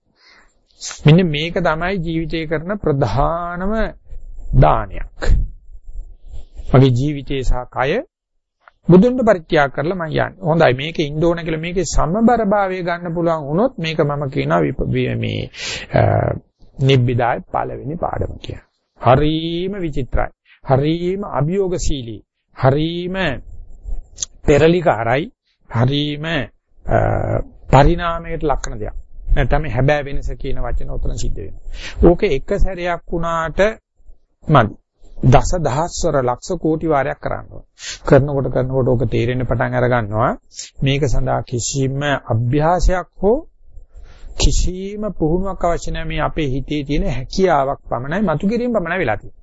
මෙන්න මේක තමයි ජීවිතේ කරන ප්‍රධානම දානයක්. මගේ ජීවිතේ සහ කය බුදුන්ට පරිත්‍යාග කරලා මම යන්නේ. හොඳයි. මේකේ ඉන්න ඕන කියලා මේකේ සමබර භාවය ගන්න පුළුවන් වුණොත් මේක මම කියනවා මේ නිබ්බිදාය පළවෙනි පාඩම කියලා. හරීම විචිත්‍රයි. හරීම අභියෝගශීලී. හරීම පෙරලිකාරයි. හරීම පරිණාමයට ලක්න දෙයක්. නැත්නම් හැබෑ වෙනස කියන වචන උතන සිද්ධ වෙනවා. ඕකේ එක සැරයක් වුණාට මදි. දස දහස්වර ලක්ෂ කෝටි වාරයක් කරනවා. කරනකොට කරනකොට ඕක තේරෙන්න පටන් අර ගන්නවා. මේක සඳහා කිසිම අභ්‍යාසයක් හෝ කිසිම පුහුණුවක් අවශ්‍ය නැහැ මේ අපේ හිතේ තියෙන හැකියාවක් පමණයි මතු කිරීම පමණයි වෙලා තියෙන්නේ.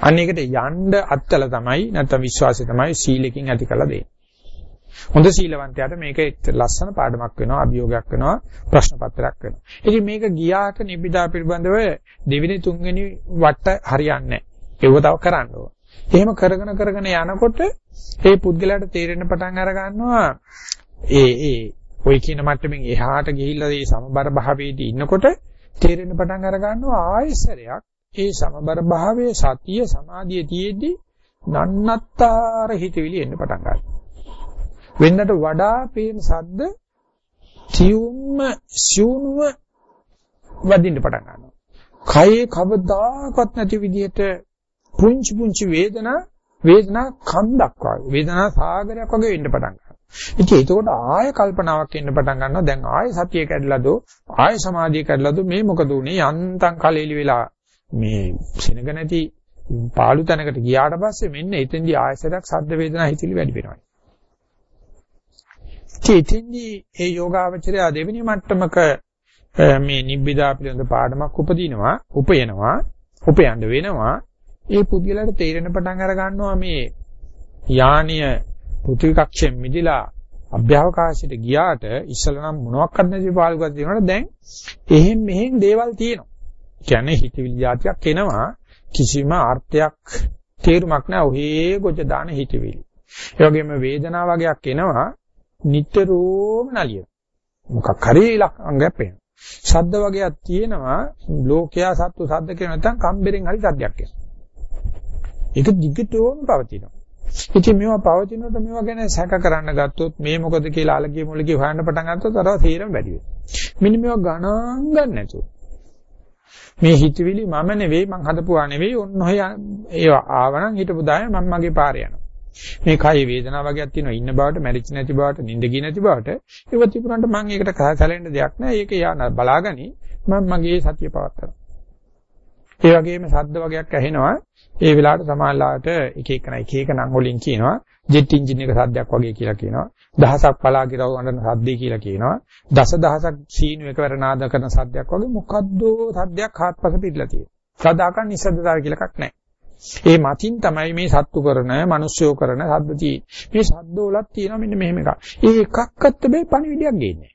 අන්න ඒකට යන්න අත්තල තමයි නැත්නම් විශ්වාසය තමයි සීලකින් ඇති කළ දෙන්නේ. හොඳ සීලවන්තයාට මේක ලස්සන පාඩමක් වෙනවා අභියෝගයක් වෙනවා ප්‍රශ්න පත්‍රයක් වෙනවා. ඉතින් මේක ගියාට නිබ්බිදා පිළිබඳව දෙවෙනි තුන්වෙනි වට හරියන්නේ නැහැ. ඒව තව කරන්න ඕන. එහෙම කරගෙන කරගෙන යනකොට ඒ පුද්ගලයාට තේරෙන්න පටන් අර ගන්නවා ඒ ඒ ওই කියන මට්ටමින් එහාට ගිහිල්ලා මේ සමබර භාවයේදී ඉන්නකොට තේරෙන්න පටන් අර ගන්නවා ආයසරයක් ඒ සමබර භාවයේ සතිය සමාධිය තියෙද්දි නන්නත්තර හිතවිලි එන්න පටන් ගන්නවා. වෙන්නට වඩා පේන සද්ද සියුම්ම සියුම්ව වදින්න පටන් ගන්නවා. කයේ කවදාකවත් නැති විදිහට පුංචි පුංචි වේදනා වේදනා කන්දක් වගේ වේදනා සාගරයක් වගේ වෙන්න පටන් ගන්නවා. ඉතින් ඒකෝට ආය කල්පනාවක් එන්න පටන් ගන්නවා. දැන් ආය සතිය කැඩලාද ආය සමාධිය කැඩලාද මේ මොකද උනේ යන්තම් කලෙලි වෙලා මේ සෙනග නැති පාළු තැනකට ගියාට පස්සේ මෙන්න එතෙන්දී ආයසරයක් සද්ද වේදනා හිතිලි වැඩි වෙනවා. එතෙන්දී ඒ යෝගාවචරය දෙවෙනි මට්ටමක මේ නිබ්බිදා පිළිබඳ පාඩමක් උපදිනවා, උපයනවා, උපයන්න වෙනවා. ඒ පුද්ගලයාට තේරෙන පටන් අර ගන්නවා මේ යානීය පෘථිවි කක්ෂයෙන් මිදිලා අභ්‍යවකාශයට ගියාට ඉස්සලා නම් මොනවත් නැති පාළුකක් තියෙනවට දැන් එහෙන් මෙහෙන් දේවල් තියෙනවා. කියන්නේ හිතවිලි જાතියක් එනවා කිසිම අර්ථයක් තේරුමක් නැහැ ඔහේ ගොජ දාන හිතවිලි. ඒ වගේම වේදනාව වගේක් එනවා නිට්ටරෝම නලිය. මොකක් හරි අංගයක් පේනවා. ශබ්ද වගේක් තියෙනවා ලෝකයා සත්තු ශබ්ද කියන නැත්නම් කම්බරෙන් හරි සද්දයක් එනවා. ඒක දිගටම පවතිනවා. ඉතින් මේවා පවතිනකොට මේවා ගැන සැක කරන්න ගත්තොත් මේ මොකද කියලා අලගිය මුලගිය හොයන්න පටන් ගත්තොත් අරවා තීරම වැඩි වෙනවා. මෙන්න මේවා ගණන් ගන්න නැතුව. මේ හිතවිලි මම නෙවෙයි මං හදපුවා නෙවෙයි ඔන්න ඔය ඒවා ආවනම් හිටපු දාය මම මගේ පාරේ යනවා. මේ කය වේදනාව වගේක් තියෙනවා ඉන්න බවට මැරිච්ච නැති බවට නිින්ද ගිය නැති බවට ඒව තිබුණාට මම ඒකට සැලෙන්න දෙයක් නැහැ. ඒක යා බලාගනි මම මගේ සතිය පවත්තරා. ඒ වගේම ශබ්ද වගේක් ඇහෙනවා. ඒ වෙලාවට සමානලාට එක එක නයි එක එක නම් වලින් කියනවා. ජෙට් එන්ජින් එක සද්දයක් වගේ කියලා කියනවා. දහසක් පලා ගිරව අඬන සද්දේ කියලා කියනවා. දස දහසක් සීනු එකවර නාද කරන සද්දයක් වගේ මොකද්ද සද්දයක් හාත්පස පිටලා තියෙනවා. සදාකන් නිසද්දතාව කියලා එකක් නැහැ. ඒ මතින් තමයි මේ සත්තු කරන, මිනිස්සුયો කරන සද්ද තියෙන්නේ. මේ සද්ද වලත් තියෙනවා මෙන්න මෙහෙම එකක්. ඒ එකක්වත් බෑ පණිවිඩයක් ගේන්නේ.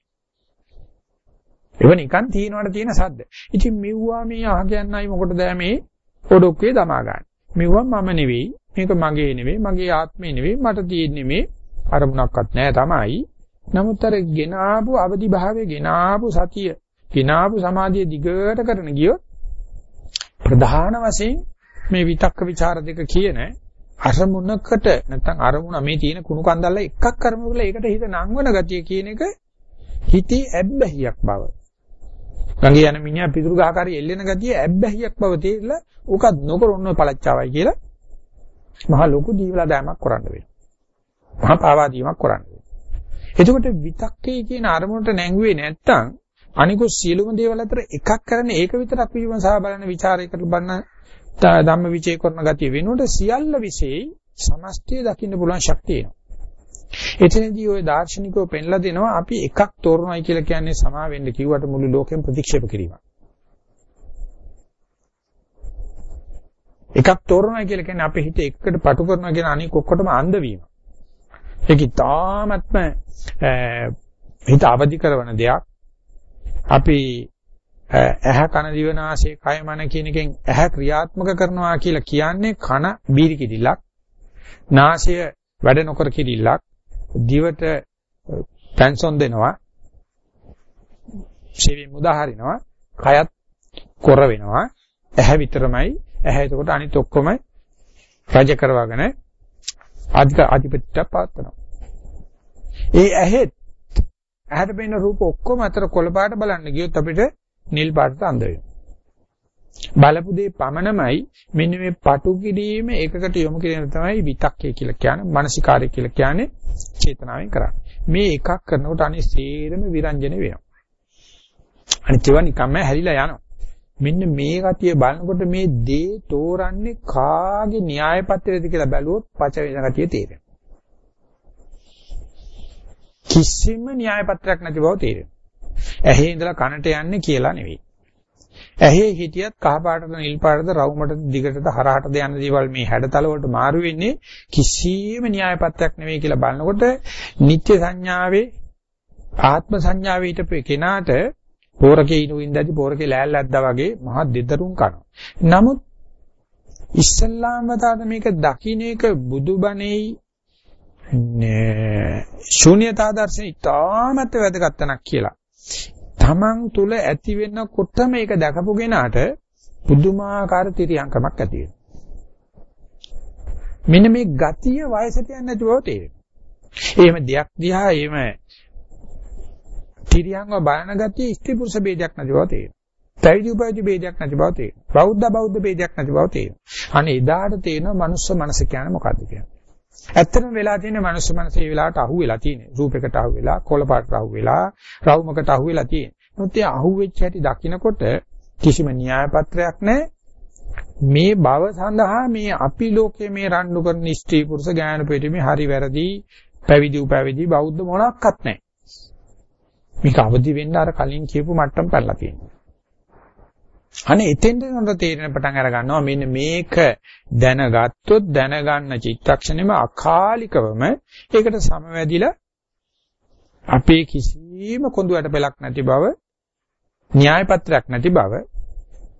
ඒව නිකන් තියනවට තියෙන සද්ද. ඉතින් මෙව්වා මේ අහගයන්යි මොකටද මේ ඔඩොක්කේ දමා ගන්න. මෙව්වා මම නෙවෙයි, මේක මගේ නෙවෙයි, මගේ ආත්මේ නෙවෙයි, මට තියෙන්නේ මේ අරමුණක්වත් නෑ තමයි. නමුත් අර ගෙන ආපු අවදි භාවයේ ගෙන ආපු සතිය, ගෙන ආපු සමාධිය දිගට කරන ගියොත් ප්‍රධාන වශයෙන් මේ විතක්ක ਵਿਚාර දෙක කියන අරමුණකට නැත්නම් අරමුණ මේ තියෙන කුණු කන්දල්ල එකක් කරමු කියලා ඒකට හිත නංවන ගතිය කියන එක හිතේ ඇබ්බැහියක් බව. ගඟේ යන මිනිහා පිටුරු ගහකාරී එල්ලෙන ගතිය ඇබ්බැහියක් බව තේරිලා උකත් නොකර ඔන්න පළච්චාවයි කියලා මහා ලොකු දීවලා දෑමක් කරන්න වෙනවා. මහා පාවා දීමක් කරන්න වෙනවා. එතකොට විතක්කේ කියන අරමුණට නැංගුවේ නැත්තම් අනිකුත් සියලුම දේවල් අතර එකක් කරන ඒක විතරක් විමසා බලන ਵਿਚාරයකට බලන ධම්ම විචේ කරන ගතිය වෙනුවට සියල්ල විශේෂයි සමස්තය දකින්න පුළුවන් ශක්තිය එනවා. එතනදී ওই දාර්ශනිකව පෙන්ලා දෙනවා අපි එකක් තෝරනයි කියලා කියන්නේ සමා වෙන්න කිව්වට මුළු ලෝකෙම ප්‍රතික්ෂේප කිරීමක්. එකක් තෝරනයි කියලා කියන්නේ අපේ හිත එකකට පටු කරනවා කියන අනික ඔක්කොටම අන්ධ වීම. ඒක ඉතාමත්ම හිත අවදි කරන දෙයක්. අපි ඇහ කන දිව නාසය කය මන කියන එකෙන් ඇහ ක්‍රියාත්මක කරනවා කියලා කියන්නේ කන බීරි කිදිලක් නාසය වැඩ නොකර කිදිලක් දිවට පැන්සොන් දෙනවා. ශරීරය මුදා හරිනවා. කයත් කොර වෙනවා. ඇහැ විතරමයි. ඇහැ එතකොට අනිත් ඔක්කොම රජ කරවගෙන අධික අධිපත්‍ය පාත්නවා ඒ ඇහෙත් ඇහැට පෙනෙන රූප ඔක්කොම අතර කොළ පාට බලන්න ගියොත් අපිට නිල් පාටට අඳ වෙනවා. බලපු දේ පමණමයි මෙන්න මේ පටු කිරීම එකකට යොමු කිරීම තමයි විතක්කය කියලා කියන්නේ මානසිකාරය කියලා කියන්නේ චේතනාවෙන් කරන්නේ. මේ එකක් කරනකොට අනිත් සේරම විරංජන වෙනවා. අනිත් ඒවා නිකම්ම හැලිලා යනවා. මෙන්න මේ ගතිය බලනකොට මේ දේ තෝරන්නේ කාගේ න්‍යාය පත්‍රයද කියලා බැලුවොත් පච වෙන ගතිය තේරෙනවා. කිසිම න්‍යාය පත්‍රයක් නැති බව තේරෙනවා. ඇහි ඉඳලා කනට යන්නේ කියලා නෙවෙයි. ඇහි හිටියත් කහ පාටද නිල් පාටද රවුමටද දිගටද හරහටද යන දේවල් මේ හැඩතල වලට මාරු වෙන්නේ කිසියම් න්‍යායපත්‍යක් නෙවෙයි කියලා බලනකොට නිත්‍ය සංඥාවේ ආත්ම සංඥාවේ හිටපු කෙනාට පෝරකේ ඉනු ඉඳදී පෝරකේ ලෑල්ල ඇද්දා වගේ මහා දෙදරුම් කරනවා. නමුත් ඉස්සල්ලාම තාද මේක දකින්න එක බුදුබණෙයි ශූන්‍යතා දර්ශන ඉතාමත් වැදගත් තැනක් කියලා. තමන් තුල ඇති වෙනකොටම ඒක දැකපු කෙනාට පුදුමාකාර තිරියංකමක් ඇති වෙනවා. මෙන්න මේ ගතිය වයසට යන්නේ නැතුව තේරෙනවා. එහෙම දෙයක් දිහා එහෙම තිරියංගව බලන ගතිය ස්ත්‍රී පුරුෂ ભેදයක් නැතිව තේරෙනවා. පැවිදි උපවිදි ભેදයක් නැති බව තේරෙනවා. බෞද්ධ බෞද්ධ ભેදයක් නැති බව තේරෙනවා. අනේ එදාට තේරෙනවා මනුස්ස මනස කියන්නේ මොකද්ද කියලා. ඇත්තටම වෙලා තියෙන මනුස්ස මනස ඒ වෙලාවට අහු වෙලා තියෙන්නේ. රූපයකට අහු වෙලා, කොළපාටට අහු වෙලා, රවුමකට අහු වෙලා තියෙන්නේ. මොකද ඒ අහුවෙච්ච හැටි දකින්නකොට කිසිම න්‍යාය පත්‍රයක් නැහැ. මේ භව සඳහා මේ අපි ලෝකයේ මේ රණ්ඩු කරන ස්ත්‍රී පුරුෂ ඥාන පිටිමේ හරි වැරදි පැවිදි උපැවිදි බෞද්ධ මොනක්වත් නැහැ. මේක අවදි වෙන්න අර කලින් කියපු මට්ටම් පැනලා තියෙනවා. අනේ එතෙන්ද නේද තේරෙන පටන් අර ගන්නවා මෙන්න මේක දැනගත්තොත් දැනගන්න චිත්තක්ෂණයම අකාලිකවම ඒකට සමවැදිලා අපේ කිසිම කොඳුයට පෙලක් නැති බව න්‍යාය පත්‍රයක් නැති බව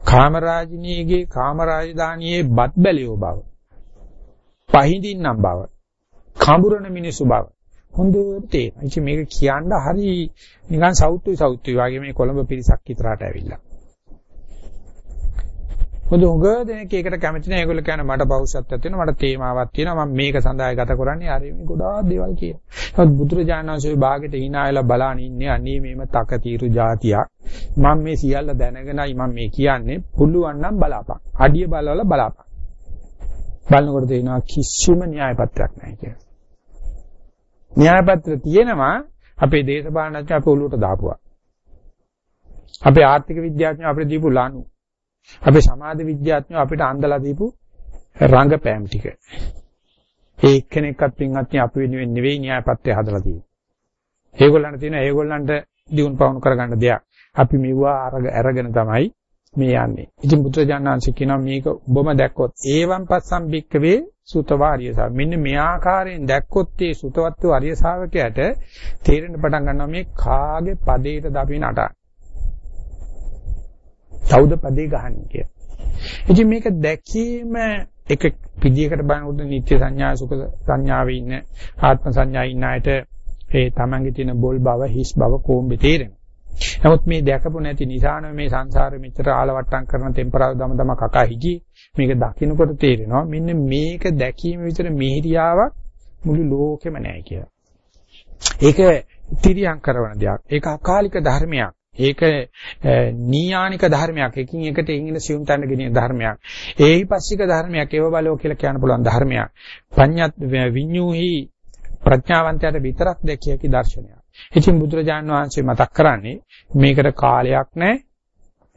කාමරාජිනියගේ කාමරාජධානියේ බත් බැලියෝ බව පහඳින්නම් බව කඹුරන මිනිසු බව හොඳට තේරෙනවා. ඉතින් මේක කියන්න හරි නිකන් සෞතුයි සෞතුයි වගේ මේ කොළඹ පිරිසක් විතරට ඇවිල්ලා. මොකද උග දෙනෙක් ඒකට කැමති නැහැ. ඒගොල්ලෝ කියන්නේ මට පෞරුෂත්වයක් තියෙනවා, මට තේමාවක් තියෙනවා, මම මේක සඳහා ගත කරන්නේ. හරි මේ ගොඩාක් දේවල් කියනවා. නමුත් බුදුරජාණන් වහන්සේ භාගෙට hina වෙලා බලන ඉන්නේ අනේ මේම තක తీරු જાතියක්. මම මේ සියල්ල දැනගෙනයි මම මේ කියන්නේ. පුළුවන් නම් බලාපන්. අඩිය බලවල බලාපන්. බලනකොට තේනවා කිසිම න්‍යාය පත්‍රයක් නැහැ කියලා. න්‍යාය පත්‍ර තියෙනවා අපේ දේශපාලනඥයෝ අපේ ඔළුවට දාපුවා. අපේ ආර්ථික විද්‍යාඥයෝ අපිට දීපු ලනු. අපේ සමාජ විද්‍යාඥයෝ අපිට අන්දලා දීපු රංගපෑම් ටික. ඒ එක්කෙනෙක්වත් පින්වත්නි අපි වෙනුවෙන් නෙවෙයි න්‍යාය පත්‍රය හදලා තියෙන්නේ. ඒගොල්ලන්ට තියෙන ඒගොල්ලන්ට දියුණු පවුණු කරගන්න දෙයක්. අපි මෙවුවා අරගෙන තමයි මේ යන්නේ. ඉතින් බුදුරජාණන්සේ කියනවා මේක ඔබම දැක්කොත් ඒවම් පස්සම් බික්කවේ සුතවාරිය සා. මෙන්න මේ ආකාරයෙන් දැක්කොත් ඒ සුතවත් වූ අරිය ශාවකයාට තේරෙන්න පටන් ගන්නවා මේ කාගේ පදේටද අපි නටන්නේ. කවුද පදේ ගහන්නේ කියලා. ඉතින් මේක දැකීම එක පිළියකට බලනකොට නිත්‍ය සංඥා සුඛ සංඥාවේ ඉන්න ආත්ම සංඥා ඉන්න අයට ඒ තමන්ගේ තියෙන බොල් බව හිස් බව කොම්බේ තේරෙනවා. නමුත් මේ දැකපු නැති නිසාන මේ සංසාරෙ මෙච්චර ආලවට්ටම් කරන ටෙම්පරාල් දම දම කකා හිගී මේක දකින්නකොට තේරෙනවා මෙන්න මේක දැකීම විතර මිහිරියාවක් මුළු ලෝකෙම නැහැ කියලා. ඒක තිරියම් කරන දෙයක්. ඒක අකාලික ධර්මයක්. ඒක නීයානික ධර්මයක්. එකින් එකට එකින් සියුම් තැන්න ගෙනියන ධර්මයක්. ඒහිපස්සික ධර්මයක්. ඒව බලව කියලා කියන්න පුළුවන් ධර්මයක්. පඤ්ඤත් විඤ්ඤූහි ප්‍රඥාවන්තයාට විතරක් දැකිය හැකි දර්ශනයක්. ඉතින් බුදුරජාන් වහන්සේ මතක් කරන්නේ මේකට කාලයක් නැහැ.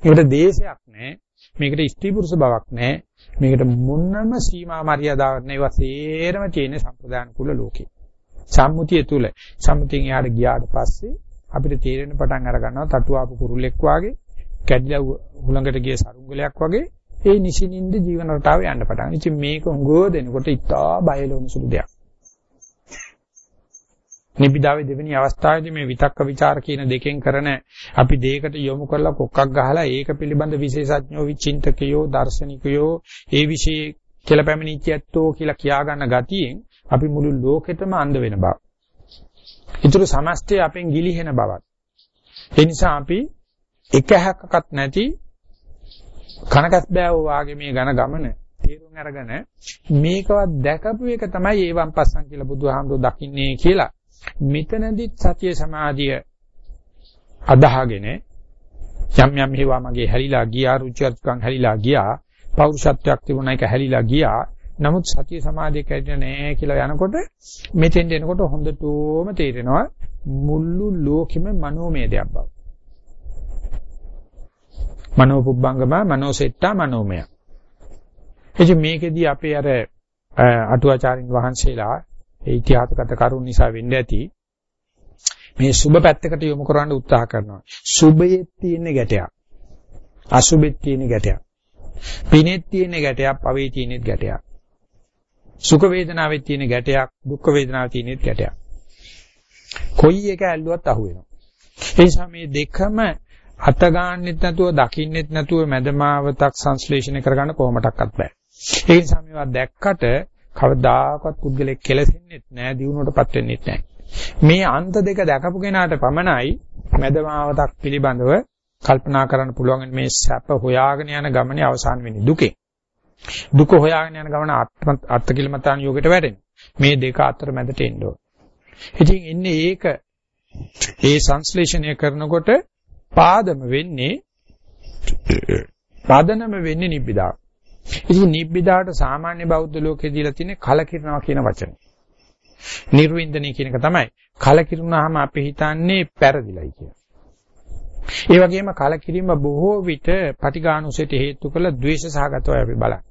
මේකට දේශයක් නැහැ. මේකට ස්ත්‍රී පුරුෂ බවක් නැහැ. මේකට මොනම සීමා මරියාදාවක් නැහැ. ඒවා සේරම තියෙන සම්ප්‍රදාන කුල ලෝකේ. සම්මුතිය තුල සම්මුතියෙන් එහාට ගියාට පස්සේ අපිට තේරෙන පටන් අර ගන්නවා තටුවාපු කුරුල්ලෙක් වාගේ කැඩිලා හුළඟට ගිය සරුංගලයක් වාගේ ඒ නිසිනින්ද ජීවන රටාව යන්න පටන්. ඉතින් මේක උගෝ දෙනකොට ඉතා බයලෝන සුළු දෙයක්. නිබිදාවේ දෙවෙනි අවස්ථාවේදී මේ විතක්ක ਵਿਚාර කියන දෙකෙන් කරන අපි දෙයකට යොමු කරලා කොක්කක් ගහලා ඒක පිළිබඳ විශේෂඥෝ විචින්තකයෝ දාර්ශනිකයෝ ඒ વિશે කියලා පැමිණිච්ච ඇත්තෝ කියලා කියා ගන්න ගතියෙන් අපි මුළු ලෝකෙටම අඳ වෙන බව. ඊටු සමස්තය අපෙන් ගිලිහෙන බවක්. ඒ නිසා අපි එක හැක්කක් නැති කනකස් බෑවෝ වාගේ මේ ඝන ගමන තේරුම් අරගෙන මේකවත් දැකපු එක තමයි ඒවම් පස්සන් කියලා බුදුහාමුදුරුවෝ දකින්නේ කියලා මෙතනදිත් සතිය සමාධිය අදාහගෙන යම් යම් හේවා මගේ හැලිලා ගියා රුචියත්කම් හැලිලා ගියා පෞරුෂත්වයක් තිබුණා ඒක හැලිලා ගියා නමුත් සතිය සමාධිය කැඩෙන්නේ නැහැ කියලා යනකොට මෙතෙන්ට එනකොට හොඳටම තේරෙනවා මුළු ලෝකෙම මනෝමය දෙයක් බව. මනෝ පුබ්බංගම මනෝ සෙට්ටා මනෝමය. එහි මේකෙදී අපේ අර අටුවාචාරින් වහන්සේලා ඒ ඉතිහාසගත කරුණ නිසා වෙන්න ඇති මේ සුබ පැත්තකට යොමු කරන්න උත්සාහ කරනවා. සුබයේ තියෙන ගැටයක්. අසුබෙත් තියෙන ගැටයක්. පිනෙත් තියෙන ගැටයක්, පවේ තියෙන ගැටයක්. සුඛ වේදනාවේ තියෙන ගැටයක්, දුක්ඛ වේදනාවේ තියෙන ගැටයක්. කොයි එක ඇල්ලුවත් අහු වෙනවා. ඒ නිසා මේ දෙකම අත ගන්නෙත් නැතුව, දකින්නෙත් නැතුව මැදමාවතක් සංශ්ලේෂණය කරගන්න කොහොමඩක්වත් බෑ. ඒ නිසා මේවා දැක්කට කවදාකවත් පුද්ගලෙක් කෙලසෙන්නෙත් නැහැ, දිනුවටපත් වෙන්නෙත් නැහැ. මේ අන්ත දෙක දැකපු කෙනාට පමණයි මැදමාවතක් පිළිබඳව කල්පනා කරන්න පුළුවන් මේ සැප හොයාගෙන යන ගමනේ අවසාන වෙන්නේ දුකේ. දුක හොයාගෙන යන ගමන අත්කිලමතාන යෝගයට වැටෙනවා. මේ දෙක අතර මැදට එන්න ඕන. ඉතින් ඉන්නේ ඒක ඒ සංශ්ලේෂණය කරනකොට පාදම වෙන්නේ පාදනම වෙන්නේ නිබ්බිදාව. ඉතින් නිබ්බිදාට සාමාන්‍ය බෞද්ධ ලෝකයේ දීලා තියෙන්නේ කලකිරනවා කියන වචනේ. නිර්වින්දනය කියන එක තමයි. කලකිරුණාම අපි හිතන්නේ පෙරදිලයි කියලා. ඒ වගේම කලකිරීම බොහෝ විට පටිඝානුසයට හේතු කළ ද්වේෂ සහගතව අපි බලන්නේ.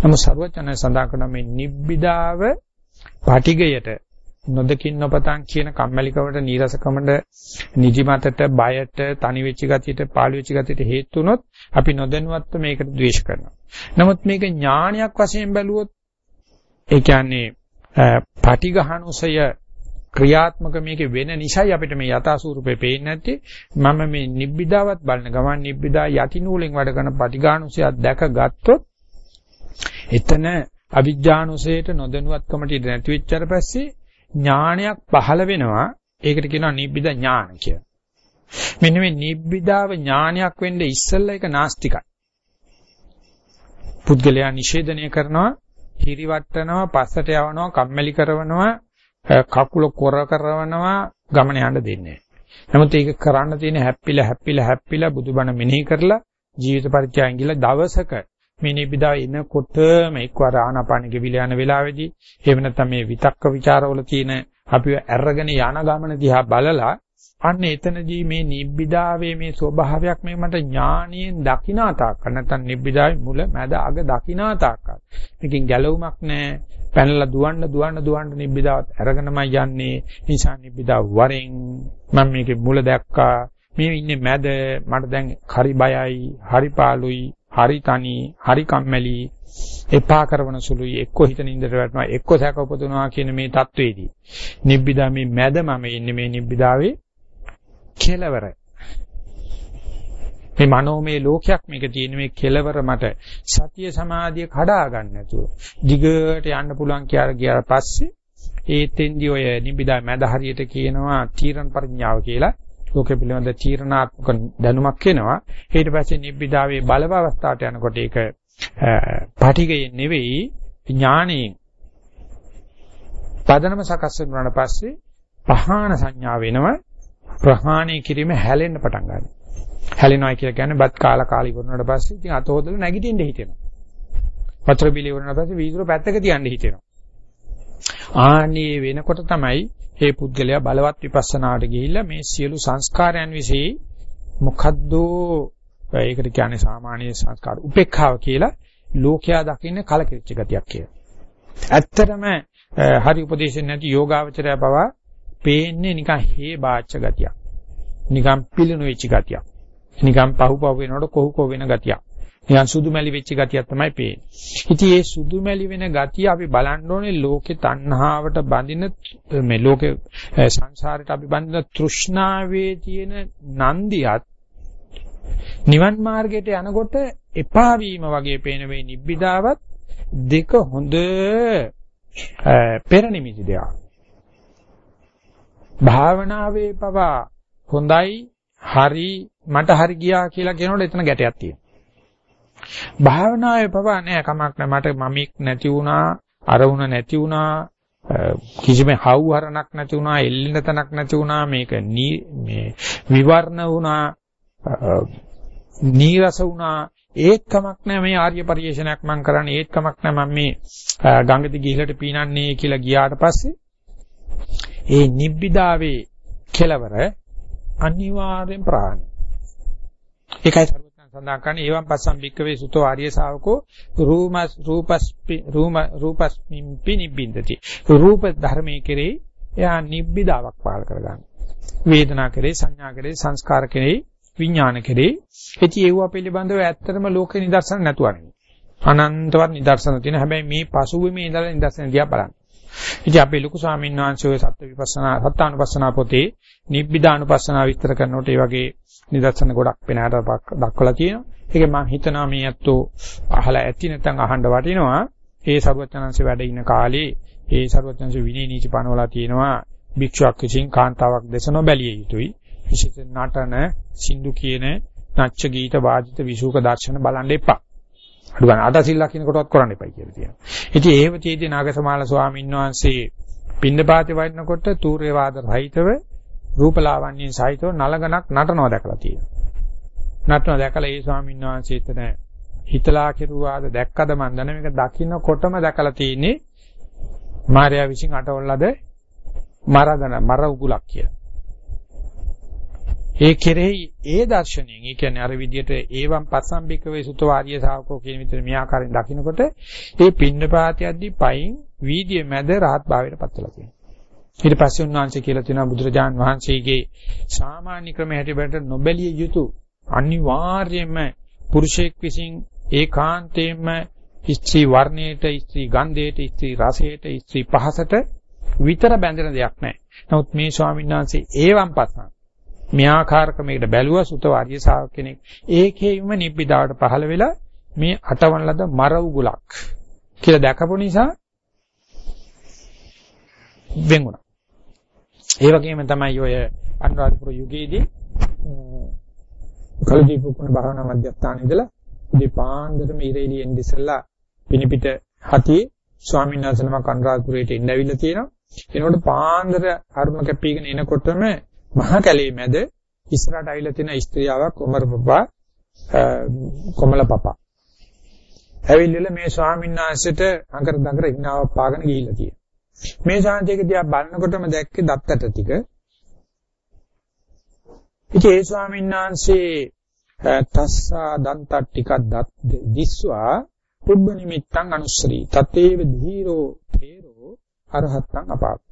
නමුත් ਸਰවඥයන් සඳහන් කරන මේ නිබ්බිදාව පටිගයට නොදකින් නොපතන් කියන කම්මැලිකමට නීරසකමට නිදිමතට බයට තනි වෙච්ච ගතියට පාළු වෙච්ච ගතියට හේතු වුණොත් අපි නොදැනුවත්ව මේකට ද්වේෂ කරනවා. නමුත් මේක ඥානයක් වශයෙන් බැලුවොත් ඒ කියන්නේ පටිඝහනුසය ක්‍රියාත්මක මේකේ වෙන නිසයි අපිට මේ යථා ස්වරූපේ පේන්නේ නැත්තේ මම මේ නිබ්බිදාවත් බලන ගමන් නිබ්බිදා යටි නූලෙන් වැඩ කරන පටිඝානුසයක් දැකගත්තොත් එතන අවිජ්ජානුසයට නොදැනුවත්කමට ඉඳ නැති වෙච්චාට පස්සේ ඥානයක් පහළ වෙනවා ඒකට කියනවා නිබ්බිදා ඥාන කියලා. මෙන්න මේ නිබ්බිදාව ඥානයක් වෙන්න ඉස්සෙල්ලා ඒක නාස්තිකයි. පුද්ගලයා නිෂේධනය කරනවා, හිරිවට්ටනවා, පස්සට යවනවා, කම්මැලි කරනවා, කකුල කොර කරනවා, ගමන යන්න දෙන්නේ නමුත් ඒක කරන්න තියෙන හැප්පිලා හැප්පිලා හැප්පිලා බුදුබණ මෙනෙහි කරලා ජීවිත පරිත්‍යාගයෙන් ගිහලා දවසක මේ නිබ්බිදා එනකොටම එක්වර ආනාපාන ගෙවිල යන වෙලාවේදී එහෙම නැත්නම් මේ විතක්ක ਵਿਚාරවල තියෙන අපිව අරගෙන යන ගමන දිහා බලලා අන්න එතනදී මේ නිබ්බිදාවේ මේ ස්වභාවයක් මේ මට ඥානියෙන් දකිනා තාක්ක නැත්නම් නිබ්බිදාවේ මුල මැද අග දකිනා තාක්ක මේකෙන් ගැලවුමක් නැහැ පැනලා දුවන්න දුවන්න දුවන්න නිබ්බිදාවත් අරගෙනමයි යන්නේ. නිසා නිබ්බිදාව වරෙන් මම මේකේ මුල දැක්කා. මේ ඉන්නේ මැද. මට දැන් හරි බයයි හරි පාළුයි. හරි තනි, හරි කම්මැලි, එපා කරන සුළුයි එක්ක හිතන ඉඳට වැටෙනවා, එක්ක සැක උපදිනවා කියන මේ தത്വෙදී. නිබ්බිදා මේ මැද මම ඉන්නේ මේ නිබ්බිදාවේ කෙලවර. මේ මනෝමය ලෝකයක් මේක තියෙන මේ කෙලවර මට සතිය සමාධිය කඩා ගන්න නැතුව දිගට යන්න පුළුවන් කියලා ගියාට පස්සේ ඒතෙන්දී ඔය නිබ්බිදා මැද හරියට කියනවා තීරණ ප්‍රඥාව කියලා ලෝකෙ පිළිබඳ තීරණාත්මක දැනුමක් එනවා. ඊට පස්සේ නිබ්බිදාවේ බලව අවස්ථාවට යනකොට ඒක පාටිකයෙන් නෙවෙයි ඥාණයෙන් පදනම සකස් වුණාට පස්සේ පහාන සංඥා වෙනවා ප්‍රහාණය කිරීම හැලෙන්න පටන් ගන්නවා. හැලෙනවා කියලා කියන්නේ බත් කාලා කාලි වුණාට පස්සේ ඉතින් අත හොදලා නැගිටින්න හිතෙනවා. වතුර බිලි වුණාට පස්සේ වීදුර පැත්තක තියන්න හිතෙනවා. ආන්නේ වෙනකොට තමයි ඒ පුද්ගලයා බලවත් විපස්සනාවට ගිහිල්ලා මේ සියලු සංස්කාරයන් વિશે මොකද්ද ඒකට කියන්නේ සාමාන්‍ය සංස්කාර උපේක්ඛාව කියලා ලෝකයා දකින්න කලකිරිච්ච ගතියක් කියලා. ඇත්තටම හරි උපදේශයක් නැති යෝගාවචරය පවා පේන්නේ නිකන් හේ බාච්ච ගතියක්. නිකන් පිළිණු වෙච්ච ගතියක්. නිකන් පහු පහු වෙනකොට කොහු කොහු වෙන ගතියක්. නිකන් සුදුමැලි වෙච්ච ගතියක් තමයි පේන්නේ. ඉතින් මේ සුදුමැලි වෙන ගතිය අපි බලන්න ඕනේ ලෝකේ තණ්හාවට බඳින මේ ලෝකේ සංසාරයට අපි බඳින තෘෂ්ණාවේ තියෙන නන්දියත් නිවන් මාර්ගයට යනකොට එපා වීම වගේ පේන මේ නිබ්බිදාවත් දෙක හොඳ පෙර නිමිති දෙයක්. භාවනාවේ පවා හොඳයි හරි මට හරි ගියා කියලා කියනකොට එතන ගැටයක් තියෙනවා. භාවනාවේ පවා නෑ කමක් නෑ. මට මමෙක් නැති වුණා අරමුණ නැති වුණා කිසිම හවුහරණක් නැති වුණා එල්ලෙන තැනක් නැති වුණා. මේක මේ විවරණ වුණා නීරස වුණා. ඒත් කමක් නෑ මේ ආර්ය පරිශ්‍රණයක් මම කරන්නේ. ඒත් කමක් නෑ මම මේ ගංගති ගිහිලට පීනන්නේ කියලා ගියාට පස්සේ ඒ නිබ්බිදාවේ කෙලවර අනිවාර්යෙන් ප්‍රහාණය. ඒකයි සඳහන් කරන්නේ එවම් පස්සම් භික්කවේ සුතෝ ආර්ය ශාවකෝ රූමස් රූපස්පි රූම රූපස්මින් පිනිබ්බින්දති. රූප ධර්මයේ කෙරේ එයා නිබ්බිදාවක් පාල කරගන්න. වේදනා කෙරේ සංඥා කෙරේ සංස්කාර කෙරේ විඥාන කෙරේ ඉති ඒව පිළිබඳව ඇත්තටම ලෝකේ නිදර්ශන නැතුව අනන්තවත් නිදර්ශන තියෙන හැබැයි මේ පසුබිමේ ඉඳලා නිදර්ශන දිහා බලන්න. ඉතින් අපේ ලොකු ස්වාමීන් වහන්සේ ඔය සත්‍ය විපස්සනා සත්‍යානුපස්සනා පොතේ නිබ්බිදානුපස්සනා විස්තර කරනකොට ඒ වගේ නිදර්ශන ගොඩක් පෙනහට දක්වලා තියෙනවා. ඒක මම හිතනවා මේ අතෝ අහලා ඇති නැත්නම් අහන්න වටිනවා. ඒ සරුවචනංශ වැඩ ඉන කාලේ ඒ සරුවචනංශ විනී නීති පනවලා තියෙනවා. භික්ෂුවක් විසින් කාන්තාවක් දැස නොබැලිය යුතුයි. විශේෂ නටන, සින්දු කියන, නැච්ච ගීත වාදිත විසුක දර්ශන බලන්න එපා. අඩු ගන්න අටසිල්ලක් කියන කොටවත් කරන්න එපයි කියලා තියෙනවා. ඉතින් ඒව තියදී නාගසමාල ස්වාමීන් වහන්සේ පින්නපාතේ වඩනකොට තූර්ය වාද රහිතව රූපලාවන්‍යයෙන් සහිතව නලගණක් නටනවා දැකලා තියෙනවා. නටනවා දැකලා ඒ ස්වාමීන් වහන්සේ එතන හිතලා කෙරුවාද දැක්කද මන් දන්නේ මේක දකින්නකොටම දැකලා තියෙන්නේ මාර්යා විසින් අටවලද මරගන මර උගුලක් කියලා. ඒ කෙරෙහි ඒ දර්ශනයෙන් ඒ කියන්නේ අර විදියට ඒවම් පස්සම්බික වේ සුතවාරිය ශාවකෝ කියන විතර මේ ආකාරයෙන් දකිනකොට ඒ පින්නපාතයද්දි පයින් වීදිය මැද රහත් භාවයට පත්වලා තියෙනවා. ඊට පස්සේ උන්වහන්සේ කියලා තියෙනවා බුදුරජාන් වහන්සේගේ සාමාන්‍ය ක්‍රමයට හැටියට නොබැලිය යුතු අනිවාර්යයෙන්ම පුරුෂයෙක් විසින් ඒකාන්තයෙන්ම ස්ත්‍රී වර්ණයට, ස්ත්‍රී ගන්ධයට, ස්ත්‍රී රසයට, ස්ත්‍රී පහසට විතර බැඳෙන දෙයක් නැහැ. නමුත් මේ ස්වාමීන් වහන්සේ ඒවම් පස්සන් මේ ආකාරකමකට බැලුවා සුත ආර්ය ශාවක කෙනෙක්. ඒකේම නිබ්බිදාවට පහළ වෙලා මේ අටවන ලද මර උගලක් කියලා දැකපු නිසා වෙන් වුණා. ඒ වගේම තමයි ඔය අනුරාධපුර යුගයේදී කලදීපුකුණ භාවනා මධ්‍යස්ථාන ඉඳලා දෙපාන්දරම ඉරේලියෙන් ඉස්සලා පිනිපිට හතියේ ස්වාමීන් වහන්සේ නමක් අනුරාධපුරයට එන්න ඇවිල්ලා තියෙනවා. එනකොට පාන්දර අරුණ කැපීගෙන එනකොටම මහා කැලේ මැද ඉස්සරහට ඇවිල්ලා තියෙන ස්ත්‍රියාවක් උමර පපා කොමල පපා. ඇවිල්ලා මේ ස්වාමීන් වහන්සේට අඟර දඟර හිනාවක් පාගෙන ගිහිල්ලා තියෙනවා. මේ ශාන්තියක දිහා බලනකොටම දැක්කේ දත්තට ටික. ඉතින් ඒ ස්වාමීන් වහන්සේ තස්සා දන්තත් ටිකක් දත් දිස්වා පුබ්බ නිමිත්තං අනුස්සරී තතේව ධීරෝ තේරෝ අරහත්තං අපාප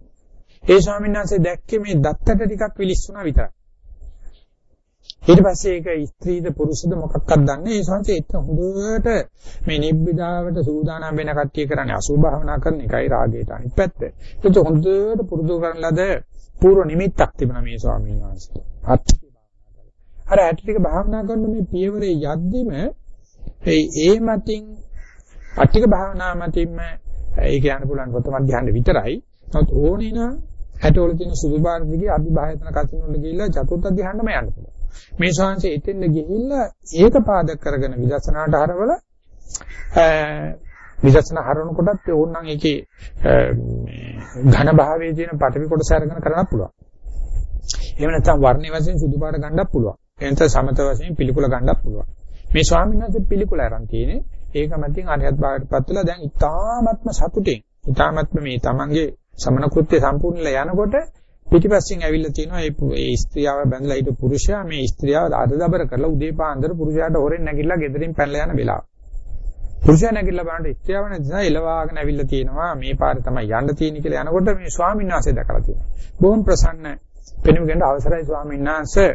ඒ ස්වාමීන් වහන්සේ දැක්කේ මේ දත්තට ටිකක් විලිස්සුණා විතරයි ඊට පස්සේ ඒක ස්ත්‍රීද පුරුෂද මොකක්වත් දන්නේ ඒ සංසේ එත් හොඳට මේ නිබ්බිදාවට සූදානම් වෙන කට්ටිය කරන්නේ අසුභ භාවනා කරන එකයි රාගයට අනිත් පැත්ත. ඒක හොඳට පුරුදු කරන ලද පූර්ව නිමිත්තක් තිබුණා මේ ස්වාමීන් වහන්සේට. අත්ති භාවනා කරලා. අර ඇටි ටික භාවනා කරන මේ පියවරේ යද්දිම ඒ ඒ මතින් අට්ටික භාවනා මතින්ම ඒක යන්න පුළුවන් ප්‍රථම ධ්‍යාන විතරයි. නමුත් ඕනේ නම් ඇටවල තියෙන සුදු බාර දිගේ අභිභායතන කසින වල ගිහිල්ලා චතුර්ථ ධ්‍යානෙම යන්න පුළුවන්. මේ ශාංශය එතෙන්ද ගිහිල්ලා ඒක පාදක කරගෙන විදර්ශනාට හරවල විදර්ශනා හරවන කොටත් ඕනනම් ඒකේ ඝන භාවයේ තියෙන පටවි කොටස අරගෙන කරන්නත් පුළුවන්. එහෙම නැත්නම් වර්ණ වශයෙන් සුදු පාට ගන්නත් පුළුවන්. එනත සමත වශයෙන් පිළිකුල ගන්නත් පුළුවන්. මේ ස්වාමීන් වහන්සේ පිළිකුල අරන් තියෙන්නේ ඒක මතින් අරියත් භාවයට පත් වෙලා දැන් ඊ타ත්ම සතුටින් ඊ타ත්ම මේ තමන්ගේ සමන කෘත්‍ය සම්පූර්ණලා යනකොට පිටිපස්සෙන් ඇවිල්ලා තියෙනවා ඒ ස්ත්‍රියව බැඳලා හිටපු පුරුෂයා මේ ස්ත්‍රියව අදදබර කරලා උදේ පාන්දර පුරුෂයාට හොරෙන් නැගිටලා ගෙදරින් පැනලා යන වෙලාව. පුරුෂයා නැගිටලා බලනකොට ස්ත්‍රියව නැතිනම් එලවාගෙන ඇවිල්ලා තියෙනවා මේ පාරේ තමයි යන්න තියෙන්නේ කියලා යනකොට මේ ස්වාමීන් වහන්සේ දැකලා තියෙනවා. බොහොම ප්‍රසන්න පෙනුමෙන් අවසරයි ස්වාමීන් වහන්සේ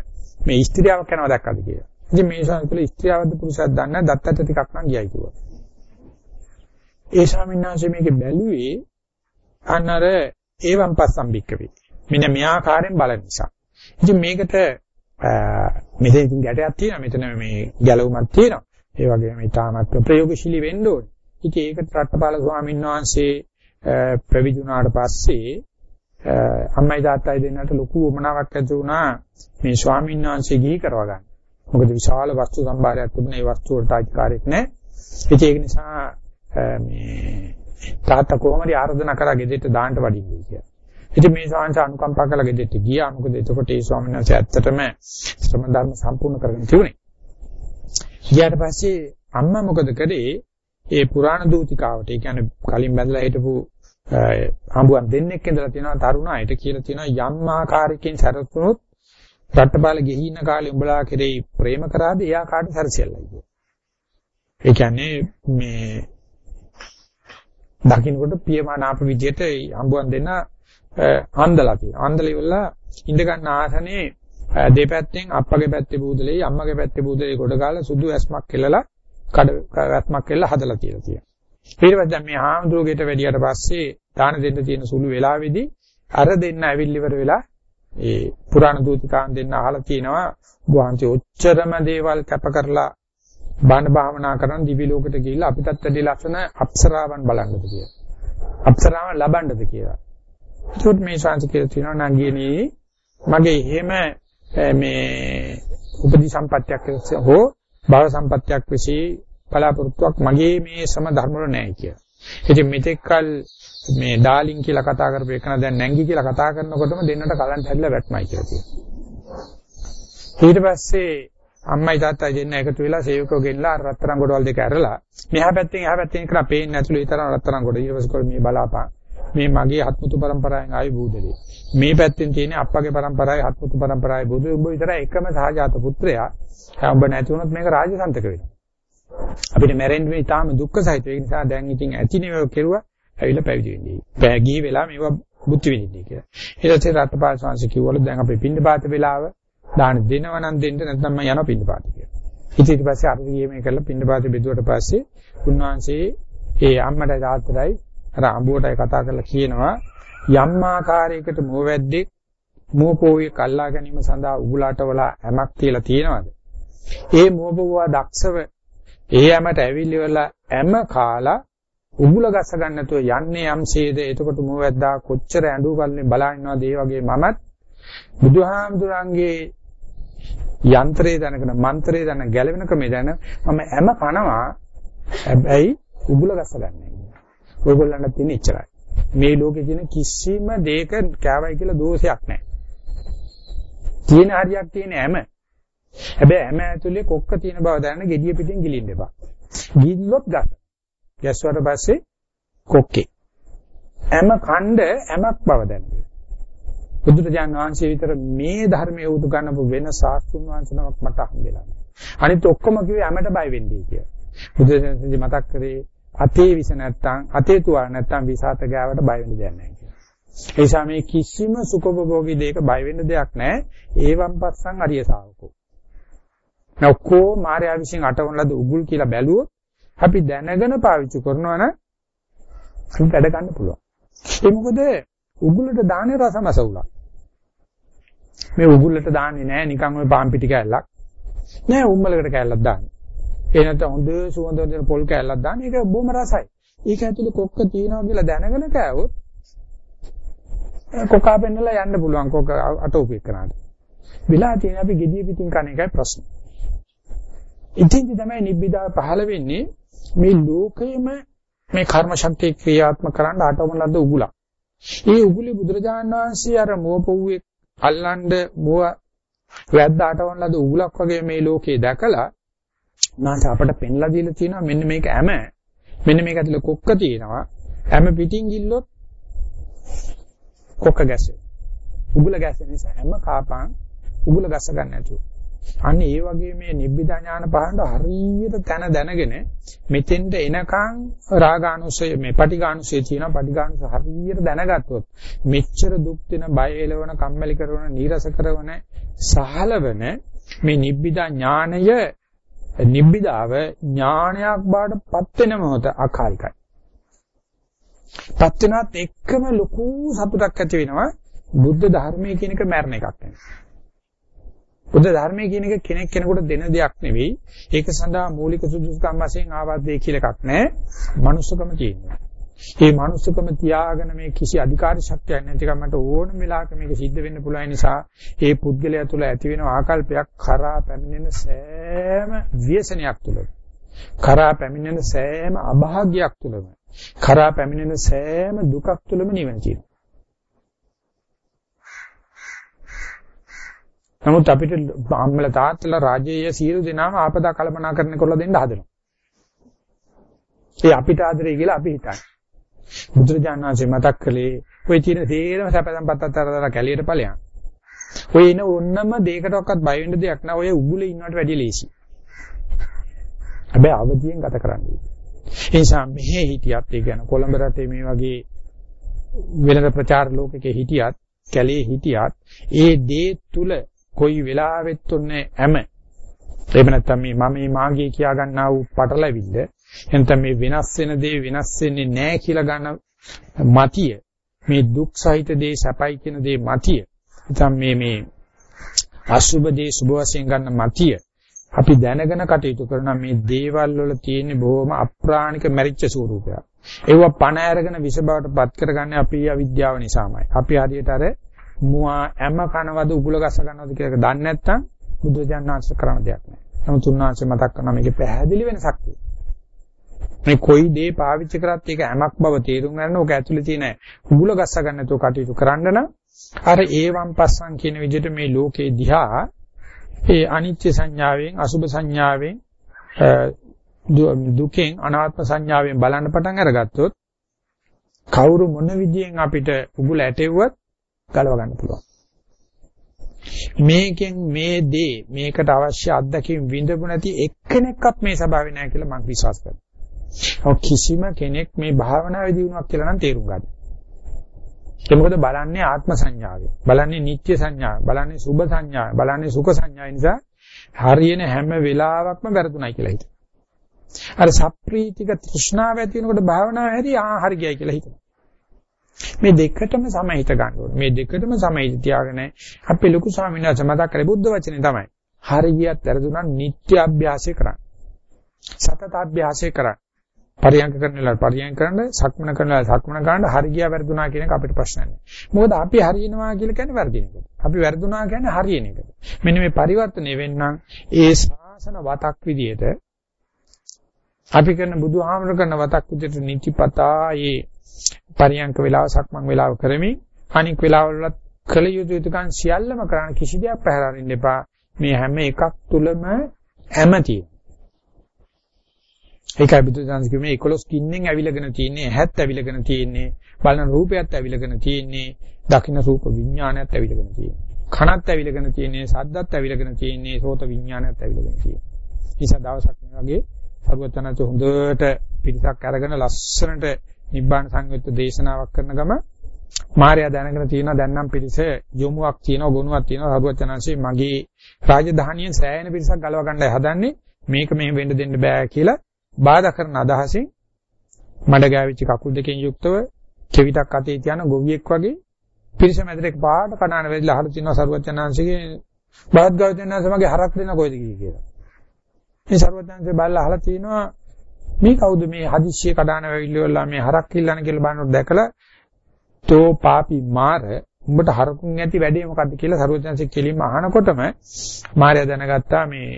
මේ ස්ත්‍රියවක් යනවා දැක්කද කියලා. ඉතින් මේ ස්වාමීන් ස්ත්‍රියවද පුරුෂයාද දන්නේ දත්තට ටිකක් නම් ගියයි කිව්වා. ඒ ස්වාමීන් වහන්සේ මේක බැලුවේ අන්නර ඒවම් පස්සම්බික්ක වේ. මෙන්න මේ ආකාරයෙන් බලන නිසා. ඉතින් මේකට මෙතන ඉතින් ගැටයක් තියෙනවා. මෙතන මේ ගැලවුමක් තියෙනවා. ඒ වගේම ඊටාමත් ප්‍රයෝගශීලී වෙන්න ඕනේ. ඉතින් ඒකට රට්ටපාල ස්වාමීන් වහන්සේ ප්‍රවිදුනාට පස්සේ අම්මයි තාත්තයි දෙන්නට ලොකු වමනාවක් ඇති වුණා මේ ස්වාමීන් වහන්සේ ගිහි කරව ගන්න. මොකද විශාල වස්තු සම්භාරයක් තිබුණා. ඒ වස්තු වලට අයිතිකාරයක් නැහැ. ඒක නිසා මේ තාත්තා කොහොමද ආරාධනා කරා ගෙදරට දාන්න වඩින්නේ කියලා. ඉතින් මේ ශාංශ අනුකම්පා කළා ගෙදෙට්ට ගියා. මොකද එතකොට ඒ ස්වාමීන් වහන්සේ ඇත්තටම ශ්‍රම ධර්ම සම්පූර්ණ කරගෙන තිබුණේ. ගියාට පස්සේ අම්මා මොකද කළේ? ඒ පුරාණ දූතිකාවට, ඒ කියන්නේ කලින් බැඳලා හිටපු හම්බුවන් දෙන්නෙක් ඉඳලා තියෙනවා තරුණායට කියලා තියෙනවා යම් ආකාරයකින් සැරසුනොත් රට්ටපාල ගෙහින කාලේ උඹලා කෙරෙහි ප්‍රේම කරාද එයා කාට සැරසියල්ලයි කිය. ඒ කියන්නේ මේ දකින්නකොට පියමානාප විදියට හම්බුවන් දෙන්න අන්දලා තියෙනවා. අන්දලා ඉවරලා ඉඳ ගන්න ආසනේ දෙපැත්තෙන් අප්පගේ පැත්තේ බූදලේ අම්මගේ පැත්තේ බූදලේ කොට ගාලා සුදු ඇස්මක් කෙලලා කඩ ඇස්මක් කෙලලා හදලා තියලා තියෙනවා. ඊට පස්සේ දැන් මේ හාමුදුරුවෝගෙට වැඩියට පස්සේ දාන දෙන්න තියෙන සුළු වෙලාවේදී අර දෙන්න ඇවිල්ලි ඉවර වෙලා ඒ පුරාණ දූතිකාන් දෙන්න අහලා කියනවා වහන්සේ ඔච්චරම දේවල් කැප කරලා බණ භාවනා කරන් දිවි ලෝකෙට ගිහිල්ලා අපිටත් වැඩි ලස්සන අප්සරාවන් බලන්නද කියලා. අප්සරාවන් ලබන්නද කියලා. ඒකට මේ ශාන්ති කියලා තියෙනවා නංගියනේ මගේ එහෙම මේ උපදි සම්පත්‍යක් හෝ භව සම්පත්‍යක් විශ්ේ බලාපොරොත්තුවක් මගේ මේ සම ධර්ම වල නැහැ කියලා. ඉතින් මෙතෙක්කල් මේ ඩාලින් කියලා කතා කරපු එකන දැන් නැංගි කියලා කතා කරනකොටම දෙන්නට කලන්ත හැදලා වැටමයි කියලා තියෙනවා. ඊට පස්සේ අම්මයි තාත්තයි දෙන්න එකතු වෙලා සේවකව ගෙනලා අර රත්තරන් ගොඩවල් දෙක ඇරලා මෙහා පැත්තෙන් එහා පැත්තෙන් කරා පේන්නේ නැතුළු ඒ තරම් රත්තරන් ගොඩ. ඊවස්කොල් මේ බලාපන්. මේ මගේ හත්මුතු පරම්පරාවෙන් ආයි බූදලේ. මේ පැත්තෙන් තියෙන අප්පගේ පරම්පරාවේ හත්මුතු පරම්පරාවේ බුදු උඹ විතරයි එකම සහජාත පුත්‍රයා. උඹ නැති වුණොත් මේක රාජසන්තක වෙනවා. අපිට මැරෙන්න මේ තාම දුක්ඛ සහිත ඒ නිසා දැන් ඉතින් ඇතිනේ ඔය කෙරුවා. ඇවිල්ලා පැවිදි වෙන්නේ. පැගී වෙලා මේවා බුද්ධ විදින්නේ කියලා. ඊට පස්සේ රත්පාල සංස කිව්වලු දැන් අපි පින්න පාත වෙලාව දාන දෙනවා නම් දෙන්න නැත්නම් මම යනවා පින්න පාත කියලා. ඉතින් ඊට පස්සේ අර ගියේ කරලා පින්න පාත බෙදුවට පස්සේ උන්වහන්සේ ඒ අම්මට තාත්තටයි අර අඹුවටයි කතා කරලා කියනවා යම් ආකාරයකට මෝවැද්දෙක් මෝපෝයේ කල්ලා ගැනීම සඳහා උගුලාට වල හැමක් තියලා තියෙනවද? ඒ මෝපෝවා දක්ෂව ඒ හැමට ඇවිල්ලි වල හැම කාලා උගුල ගස ගන්න නැතුව යන්නේ යම්සේද එතකොට මෝවැද්දා කොච්චර ඇඬු කල්නේ බලන්නවද ඒ වගේ මමත් බුදුහාමුදුරන්ගේ යන්ත්‍රයේ දැනගෙන මන්ත්‍රයේ දැන ගැලවෙන ක්‍රමයේ දැන මම හැම කනවා හැබැයි උගුල ගස ගන්නෑ. ඔයගොල්ලන්ට තියෙන ඉච්චරයි. මේ ලෝකේ තියෙන කිසිම දෙයක කෑවයි කියලා දෝෂයක් නැහැ. තියෙන හරියක් තියෙන හැම. හැබැයි හැම ඇතුලේ කොක්ක තියෙන බව දැනන gediya පිටින් ගිලින්න එපා. ගිල්ලොත් ගන්න. ගැස්සුවට පස්සේ කොක්කේ. හැම ඛණ්ඩ හැමක් බව දැනගන්න. බුදුරජාණන් වහන්සේ විතර මේ ධර්මයේ උදු ගන්නපු වෙන සාස්තුන් වහන්සේනමක් මට හම්බෙලා නැහැ. අනිත් ඔක්කොම කිව්වේ හැමට බය වෙන්නේ කියලා. බුදුරජාණන් මතක් කරේ අතේ විස නැත්තම් අතේ තුවාල නැත්තම් විසాత ගාවට බය වෙන්න දෙයක් නැහැ කියලා. ඒ නිසා මේ කිසිම සුඛභෝගී දෙයක බය වෙන්න දෙයක් නැහැ. ඒවම් පස්සන් අරිය ශාවකෝ. නෝකෝ මාර්යා විසින් අටවන ලද උගුල් කියලා බැලුවොත් අපි දැනගෙන පාවිච්චි කරනවා නම් අපි වැඩ ගන්න පුළුවන්. ඒ මොකද උගුලට දාන්නේ රසමස උලක්. මේ උගුලට දාන්නේ නැහැ නිකන් ওই පාන් පිටි කෑල්ලක්. නෑ උම්මලකට කෑල්ලක් දාන්නේ. ඒ නැත්නම් හොඳ සුවඳ දෙන පොල් කෑල්ලක් දාන්න ඒක බොහොම රසයි. ඒක ඇතුලේ කොක්ක තියෙනවා කියලා දැනගෙන කෑවොත් කොකා පෙන්නලා යන්න පුළුවන් කොක අටෝපේ කරාට. විලා තියෙන අපි gediya පිටින් කන එකයි ප්‍රශ්නේ. ඉතින් තමයි නිබ්බිදා පහළ වෙන්නේ මේ ලෝකයේම මේ කර්ම ශක්තිය ක්‍රියාත්මක කරන්න අටවම ලද්ද උගුලක්. ඒ උගුලේ බුදුරජාණන් වහන්සේ අර මුවපොව්වේ අල්ලන්න මුව වැද්ද අටවන ලද උගුලක් වගේ මේ ලෝකේ දැකලා උනාට අපට පෙන්ලා දීලා තියෙනවා මෙන්න මේක ඇම. මෙන්න මේක ඇතුලේ කොක්ක තියෙනවා. ඇම පිටින් ගිල්ලොත් කොක්ක ගැසේ උගුල ගැසෙන නිසා හැම කාපන් උගුල ගස්ස ගන්න නැතුව. අන්න ඒ වගේ මේ නිබ්බිදා ඥාන පහඳ හරියට තන දැනගෙන මෙතෙන්ට එනකන් රාගානුසය මේ පටිඝානුසය තියෙනවා පටිඝානුසය හරියට දැනගත්තොත් මෙච්චර දුක් දෙන බය එලවන කම්මැලි කරන නීරස කරන සහලවන මේ නිබ්බිදා ඥානය නිබ්බිදාව ඥානයක් බවට පත් වෙන මොහොත අකාලිකයි. පත් වෙනත් එක්කම ලොකු සතුටක් ඇති වෙනවා බුද්ධ ධර්මයේ කියන එක මරණ එකක් නෙවෙයි. බුද්ධ ධර්මයේ කියන එක කෙනෙක් කෙනෙකුට දෙන දෙයක් නෙවෙයි. ඒක සඳහා මූලික සුදුසුකම් වශයෙන් ආවද්දේ කියලා එකක් නැහැ. මනුස්සකම තියෙනවා. මේ manussකම තියාගෙන මේ කිසි අධිකාරී ශක්තියක් නැතිකම මට ඕනම වෙලාවක මේක සිද්ධ වෙන්න පුළුවන් නිසා ඒ පුද්ගලයා තුළ ඇති වෙන ආකල්පයක් කරා පැමිණෙන සෑම ව්‍යසනයක් තුළ කරා පැමිණෙන සෑම අභාග්‍යයක් තුළම කරා පැමිණෙන සෑම දුකක් තුළම නිවන තියෙනවා. නමුත් අපිට අම්මලා තාත්තලා රාජ්‍යය සියලු දෙනාම ආපදා කළමනාකරණය කරලා දෙන්න හදනවා. ඒ අපිට ආදරේ කියලා අපි හිතන්නේ. බුදුරජාණන් වහන්සේ මතක් කළේ ඔය තියෙන තේරම සැප සම්පත් අතරදලා කැලියට ඵලයන්. ඔය ඉන ඕන්නම දෙයකටවත් බය වෙන්න දෙයක් නෑ. ඔය උගුලේ ඉන්නවට වැඩිය ලේසි. හැබැයි අවදියෙන් ගත කරන්න. ඒ නිසා මෙහි හිටියත් ඒ කියන්නේ කොළඹ රටේ මේ වගේ වෙනද ප්‍රචාර ලෝකෙක හිටියත් කැලේ හිටියත් ඒ දේ තුල කොයි වෙලාවෙත් උන්නේ හැම එහෙම නැත්නම් මේ මම මේ මාගේ කියා ගන්නා වූ පටලැවිල්ල එතන මේ වෙනස් වෙන දේ වෙනස් වෙන්නේ නැහැ කියලා ගන්න මතිය මේ දුක් සහිත දේ සැපයි කියන දේ මතිය නැත්නම් මේ මේ අසුබ දේ සුබ වශයෙන් ගන්න මතිය අපි දැනගෙන කටයුතු කරන මේ දේවල් වල තියෙන බොහොම අප්‍රාණික මැරිච්ච ස්වරූපයක්. ඒව පණ අරගෙන විස බවට පත් කරගන්නේ අපි අවිද්‍යාව නිසාමයි. අපි හරියට අර මුවා හැම කනවද උගුල ගස ගන්නවද කියලා දන්නේ නැත්නම් බුදුජානනාංශ කරන දෙයක් නෑ. නමුත් උන්වහන්සේ මතක් කරනවා මේකේ පැහැදිලි වෙනසක් තියෙනවා. මේ කොයි දේ පාවිච්චි කරත් ඒක හැමක් බව තේරුම් ගන්න ඕක ඇතුලේ තියෙන උගුල ගස්ස ගන්න නැතුව කටයුතු කරන්න නම් අර ඒවම් පස්සන් කියන විදිහට මේ ලෝකේ දිහා ඒ අනිත්‍ය සංඥාවෙන් අසුභ සංඥාවෙන් දුකෙන් අනාත්ම සංඥාවෙන් බලන්න පටන් අරගත්තොත් කවුරු මොන විදියෙන් අපිට උගුල ඇටෙව්වත් ගලව ගන්න පුළුවන්. මේකෙන් මේ දේ මේකට අවශ්‍ය අත්දැකීම් විඳපු නැති එක්කෙනෙක්වත් මේ ස්වභාවය නැහැ කියලා මම විශ්වාස කරනවා. කිසිම කෙනෙක් මේ භාවනාවේ දිනුවක් කියලා නම් තේරුම් ගන්න. ඒ මොකද බලන්නේ ආත්ම සංඥාවෙන්. බලන්නේ නිත්‍ය සංඥාව, බලන්නේ සුභ සංඥාව, බලන්නේ සුඛ සංඥාව නිසා හරියන හැම වෙලාවකම වැරදුණයි කියලා හිතනවා. අර සප්‍රීතික තෘෂ්ණාව ඇති වෙනකොට භාවනාව හැදී ආ හරි ගියයි කියලා හිතනවා. මේ දෙකටම සමහිත ගන්න ඕනේ. මේ දෙකටම සමහිත තියාගෙන අපි ලොකු ස්වාමීන් වහන්සේ මතක් කරේ බුද්ධ වචනේ තමයි. හරි ගියත් වැරදුනා නිත්‍ය අභ්‍යාසය කරන්න. සතත අභ්‍යාසය කරන්න. පරියන්ක කරන වෙලාවට පරියන්ක කරන්න, සක්මන කරන වෙලාවට සක්මන කරන්න හරි ගියා වැරදුනා කියන එක අපිට ප්‍රශ්න නැහැ. මොකද අපි හරියනවා කියලා කියන්නේ වැරදින එක. අපි වැරදුනා කියන්නේ හරියන එක. මෙන්න මේ පරිවර්තනය වෙන්නම් ඒ ශාසන වතක් විදියට අපි කරන බුදුහාමර කරන වතක් විදියට නිතිපතා ඒ පරියන්ක වෙලාව සක්මන් වෙලාව කරමින් අනික් වෙලාවලත් කළ යුතු යුතුකම් සියල්ලම කරන්න කිසි දෙයක් පැහැරෙන්න එපා. මේ හැම එකක් තුලම ඇමතියි. ඒකයි බුදුසසුන කිව්වේ 11 කින්නෙන් ඇවිලගෙන තියෙන්නේ ඇහත් ඇවිලගෙන තියෙන්නේ බලන රූපයත් ඇවිලගෙන තියෙන්නේ දකින්න රූප විඥානයත් ඇවිලගෙන තියෙන්නේ කනත් ඇවිලගෙන තියෙන්නේ සද්දත් ඇවිලගෙන තියෙන්නේ සෝත විඥානයත් ඇවිලගෙන තියෙන්නේ නිසා දවසක් මේ වගේ සරුවචනන්ත හොඳට පිටසක් අරගෙන ලස්සනට නිබ්බාන සංයුත්ත දේශනාවක් කරන ගම මාර්යා දැනගෙන තියෙනවා දැන් නම් පිරිස යොමුවක් තියෙනවා ගුණයක් තියෙනවා සරුවචනන්සේ මගේ රාජධානියෙන් සෑහෙන පිරිසක් ගලව ගන්නයි හදන්නේ මේක මෙහෙම වෙන්න දෙන්න බෑ කියලා බාධා කරන අදහසින් මඩ ගෑවිච්ච කකුල් දෙකෙන් යුක්තව කෙවිතක් අතේ තියන ගොවියෙක් වගේ පිරිස මැදට පාට කඩාන වෙලා අහලා තිනවා සරුවචනාංශගේ බාද්ගාවචනාංශ මගේ හරක් දෙන කොයිද කියලා. මේ සරුවචනාංශේ බලලා අහලා තිනවා මේ කවුද මේ හදිස්සිය කඩාන වෙවිල්ල මේ හරක් ඉල්ලන කියලා බලනකොට දැකලා තෝ පාපි මාර උඹට හරකුන් ඇති වැඩේ මොකද්ද කියලා සරුවචනාංශේ කෙලින්ම අහනකොටම මාර්යා දැනගත්තා මේ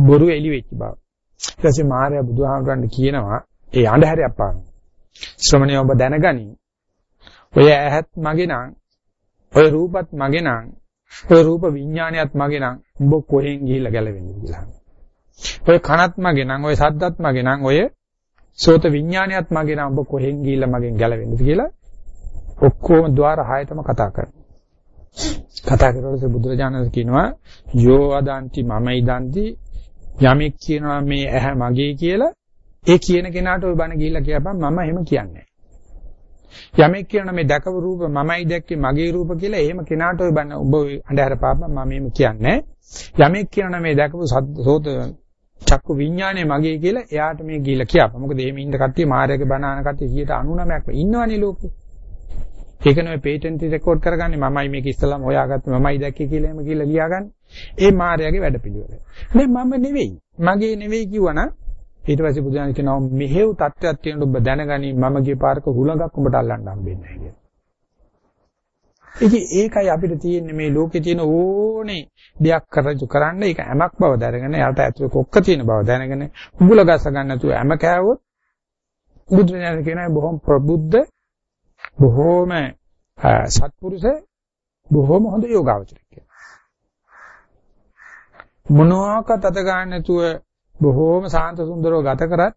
බොරු එලි වෙච්ච බව. ඊට පස්සේ මාර්යා බුදුහාමරන් කියනවා ඒ අන්ධහැරයක් පාන. ශ්‍රමණය ඔබ දැනගනි. ඔය ඇහත් මගේ නං, ඔය රූපත් මගේ නං, ඔය රූප විඥානයත් මගේ නං උඹ කොහෙන් ගිහිල්ලා ගැලවෙන්නේ කියලා. ඔය කනත් මගේ නං, ඔය සද්දත් මගේ නං, ඔය සෝත විඥානයත් මගේ නං උඹ කොහෙන් ගිහිල්ලා මගෙන් ගැලවෙන්නේ කියලා ඔක්කොම ద్వාර හයතම කතා කරනවා. කතා කරනකොට බුදුරජාණන් කියනවා යෝ අදාන්ති මම ඉදන්ති යමෙක් කියනවා මේ ඇහැ මගේ කියලා. ඒ කියන කෙනාට ඔය බණ ගිහිල්ලා කියපන් මම එහෙම කියන්නේ යමෙක් කියනවා මේ දැකපු රූප මමයි දැක්කේ මගේ රූප කියලා. එහෙම කෙනාට ඔය බණ ඔබ අඳුර පාපන් මම එහෙම කියන්නේ යමෙක් කියනවා මේ දැකපු සෝත චක්කු විඥානය මගේ කියලා එයාට මේ ගිහිල්ලා කියපන් මොකද එහෙම ඉන්න කට්ටිය මායාවේ බණ අහන කට්ටිය 99%ක්ම ඉන්නවනේ ලෝකේ ඒක නෙවෙයි පේටන්ට් රෙකෝඩ් කරගන්නේ මමයි මේක ඉස්සලාම හොයාගත්තේ මමයි දැක්කේ කියලා එහෙම කියලා ලියාගන්නේ. ඒ මායාවේ වැඩපිළිවෙල. නේ මම නෙවෙයි. මගේ නෙවෙයි කිව්වනම් ඊට පස්සේ බුදුන් කියනවා මෙහෙව් තත්ත්වයක් තියෙන ඔබ දැනගනි මම ගිය පාරක හුලඟක් උඹට අල්ලන්න හම්බෙන්නේ නැහැ ඉතින් ඒකයි අපිට තියෙන්නේ මේ ලෝකේ තියෙන ඕනේ දෙයක් කරජු කරන්න ඒක හැමක් බව දැනගෙන යට ඇතුලේ කොක්ක තියෙන බව දැනගෙන උඹල ගස ගන්න නැතුව හැම කෑවොත් බුදුරජාණන් කියනවා බොහොම ප්‍රබුද්ධ බොහෝම සත්පුරුෂ බොහෝම හොඳ යෝගාවචරයක් කියලා. මොනවාකට අත ගන්න නැතුව බොහෝම සාන්ත සුන්දරව ගත කරත්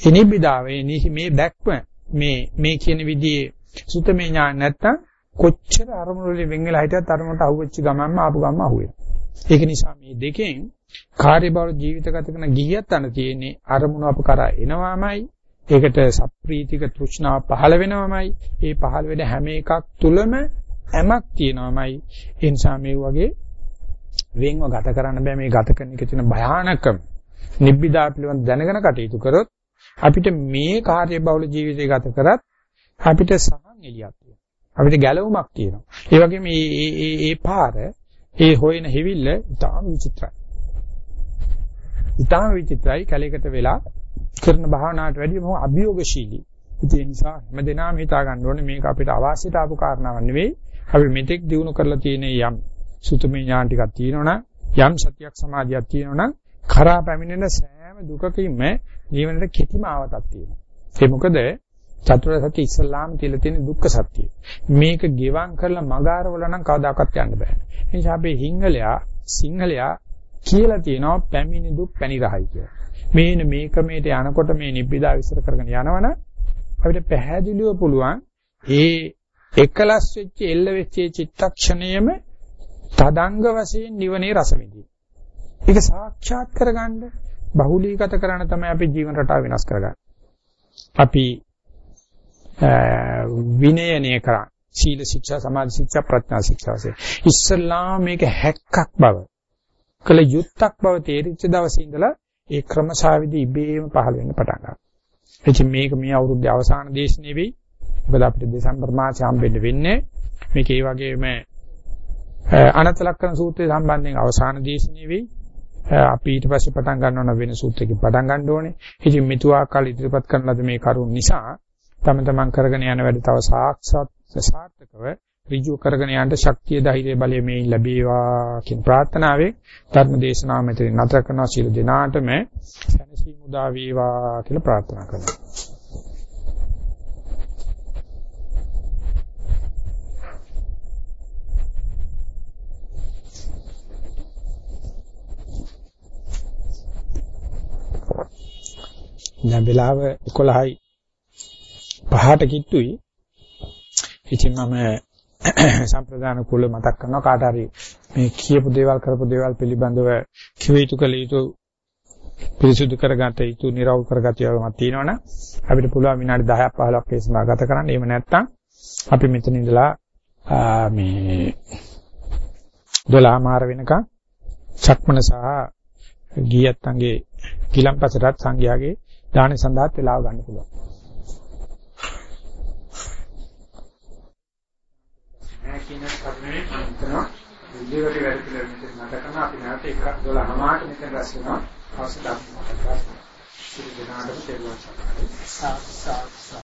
ඉනිබිදාවේ මේ දැක්ම මේ මේ කියන විදිහේ සුතමේ ඥාන නැත්තම් කොච්චර අරමුණු වලින් වෙන් වෙලා හිටියත් අරමුණට අහුවෙච්ච ගමන්ම ආපු ගමම අහුවෙනවා. ඒක නිසා මේ දෙකෙන් කාර්යබහුල ජීවිත ගත කරන ගිහියත් අන තියෙන්නේ අරමුණු අප කරා එනවාමයි ඒකට සප්‍රීතික තෘෂ්ණාව පහළ වෙනවමයි. ඒ පහළ වෙන හැම එකක් තුලම ඇමක් තියෙනවමයි. ඒ නිසා මේ වගේ වෙන්ව ගත කරන්න බෑ මේ ගත කරන එකේ තියෙන භයානකම. නිබ්බිදා පිළිබඳ දැනගෙන කටයුතු කරොත් අපිට මේ කාර්ය බහුල ජීවිතය ගත කරත් අපිට සහන් එලියක් තියෙනවා. අපිට ගැලවුමක් තියෙනවා. ඒ වගේම මේ මේ මේ පාර ඒ හොයන හිවිල්ල ඉතාම විචිත්‍රයි. ඉතාම විචිත්‍රයි කැලේකට වෙලා කරන භාවනාවට වැඩිය මොහොම අභියෝගශීලී. ඒ නිසා හැමදෙනාම හිතා ගන්න ඕනේ මේක අපිට අවශ්‍යට ආපු කාරණාවක් නෙවෙයි. අපි මෙතෙක් දිනු කරලා තියෙන යම් සුතමේ ඥාන ටිකක් තියෙනවනම් යම් සතියක් සමාධියක් තියෙනවනම් කරා පැමිණෙන සෑම දුකකින්ම ජීවනයේ කෙටිම ආවතක් තියෙනවා. ඒ මොකද චතුරාර්ය සත්‍ය ඉස්සල්ලාම කියලා තියෙන දුක්ඛ සත්‍යය. මේක ගෙවම් කරලා මගාරවල නම් කවදාකවත් යන්න බෑ. ඒ නිසා අපේ හිංගලයා සිංහලයා කියලා තියෙනවා පැමිණි දුක් පැණි රහයි කියලා. මේන මේ ක්‍රමයට යනකොට මේ නිබ්බිදා විස්තර කරගෙන යනවනම් අපිට පැහැදිලිව පුළුවන් ඒ එකලස් වෙච්ච එල්ල වෙච්ච චිත්තක්ෂණයම තදංග වශයෙන් නිවනේ රස විඳින. ඒක සාක්ෂාත් කරගන්න බහුලීගත කරන තමයි අපි ජීවන රටාව වෙනස් කරගන්නේ. අපි විනයනය කරා සීල ශික්ෂා සමාධි ශික්ෂා ප්‍රඥා ශික්ෂා වශයෙන් ඉස්සල්ලා මේක හැක්කක් බව කළ යුත්තක් බව තේරිච්ච දවසේ ඉඳලා ඒ ක්‍රමසාවිදි ඉබේම පහළ වෙන්න පටන් ගන්නවා. එචි මේක මේ අවුරුද්දේ අවසාන දේශනේ වෙයි. මොකද අපිට දෙසැම්බර් මාසෙ හම්බෙන්න වෙන්නේ. මේක ඒ වගේම අනත ලක්ෂණ සූත්‍රය සම්බන්ධයෙන් අවසාන දේශනේ වෙයි. අපි ඊට පස්සේ පටන් ගන්නවන වෙන සූත්‍රයකින් පටන් ගන්න ඕනේ. ඉතින් මෙතුආ කාල ඉදිරිපත් කරන ලද මේ කරුණ නිසා තම තමන් කරගෙන යන වැඩ තව සාක්ෂාත් සාර්ථකව ඍජු කරගෙන යන්න ශක්තිය ධෛර්ය බලය මේ ලැබේවා කියන ප්‍රාර්ථනාවෙන් ධර්ම දේශනාව මෙතන නතර කරනවා සියලු දෙනාටම සැනසීම උදා වේවා කියලා ප්‍රාර්ථනා කරනවා. දැන් වෙලාව 11යි 5ට කිට්ටුයි. ඉතින් මම [clears throat] සම්ප්‍රදාන කුල මතක් කරනවා කාට හරි මේ කියපු දේවල් කරපු දේවල් පිළිබඳව කිව යුතු කළ යුතු පිරිසුදු කරගත යුතු නිරවුල් කරගත යුතුමක් තියෙනවනම් අපිට පුළුවන් විනාඩි 10ක් 15ක් ඒ සඳහා ගත කරන්න. එහෙම නැත්නම් අපි මෙතන ඉඳලා මේ 12 මාර වෙනකන් සක්මන සහ ගියත්තන්ගේ ගිලම්පසටත් සංඝයාගේ දාන සඳහාත් වෙලාව ගන්න පුළුවන්. කියන කරුණේ මම හිතනවා විද්‍යාවට වැඩි කියලා මෙතන මතක කරන අපි නැවත 1 12 මාට මෙතන රැස් වෙනවා අවශ්‍ය දක්වනවා. සිදු දෙනාටම තේරුම් ගන්න.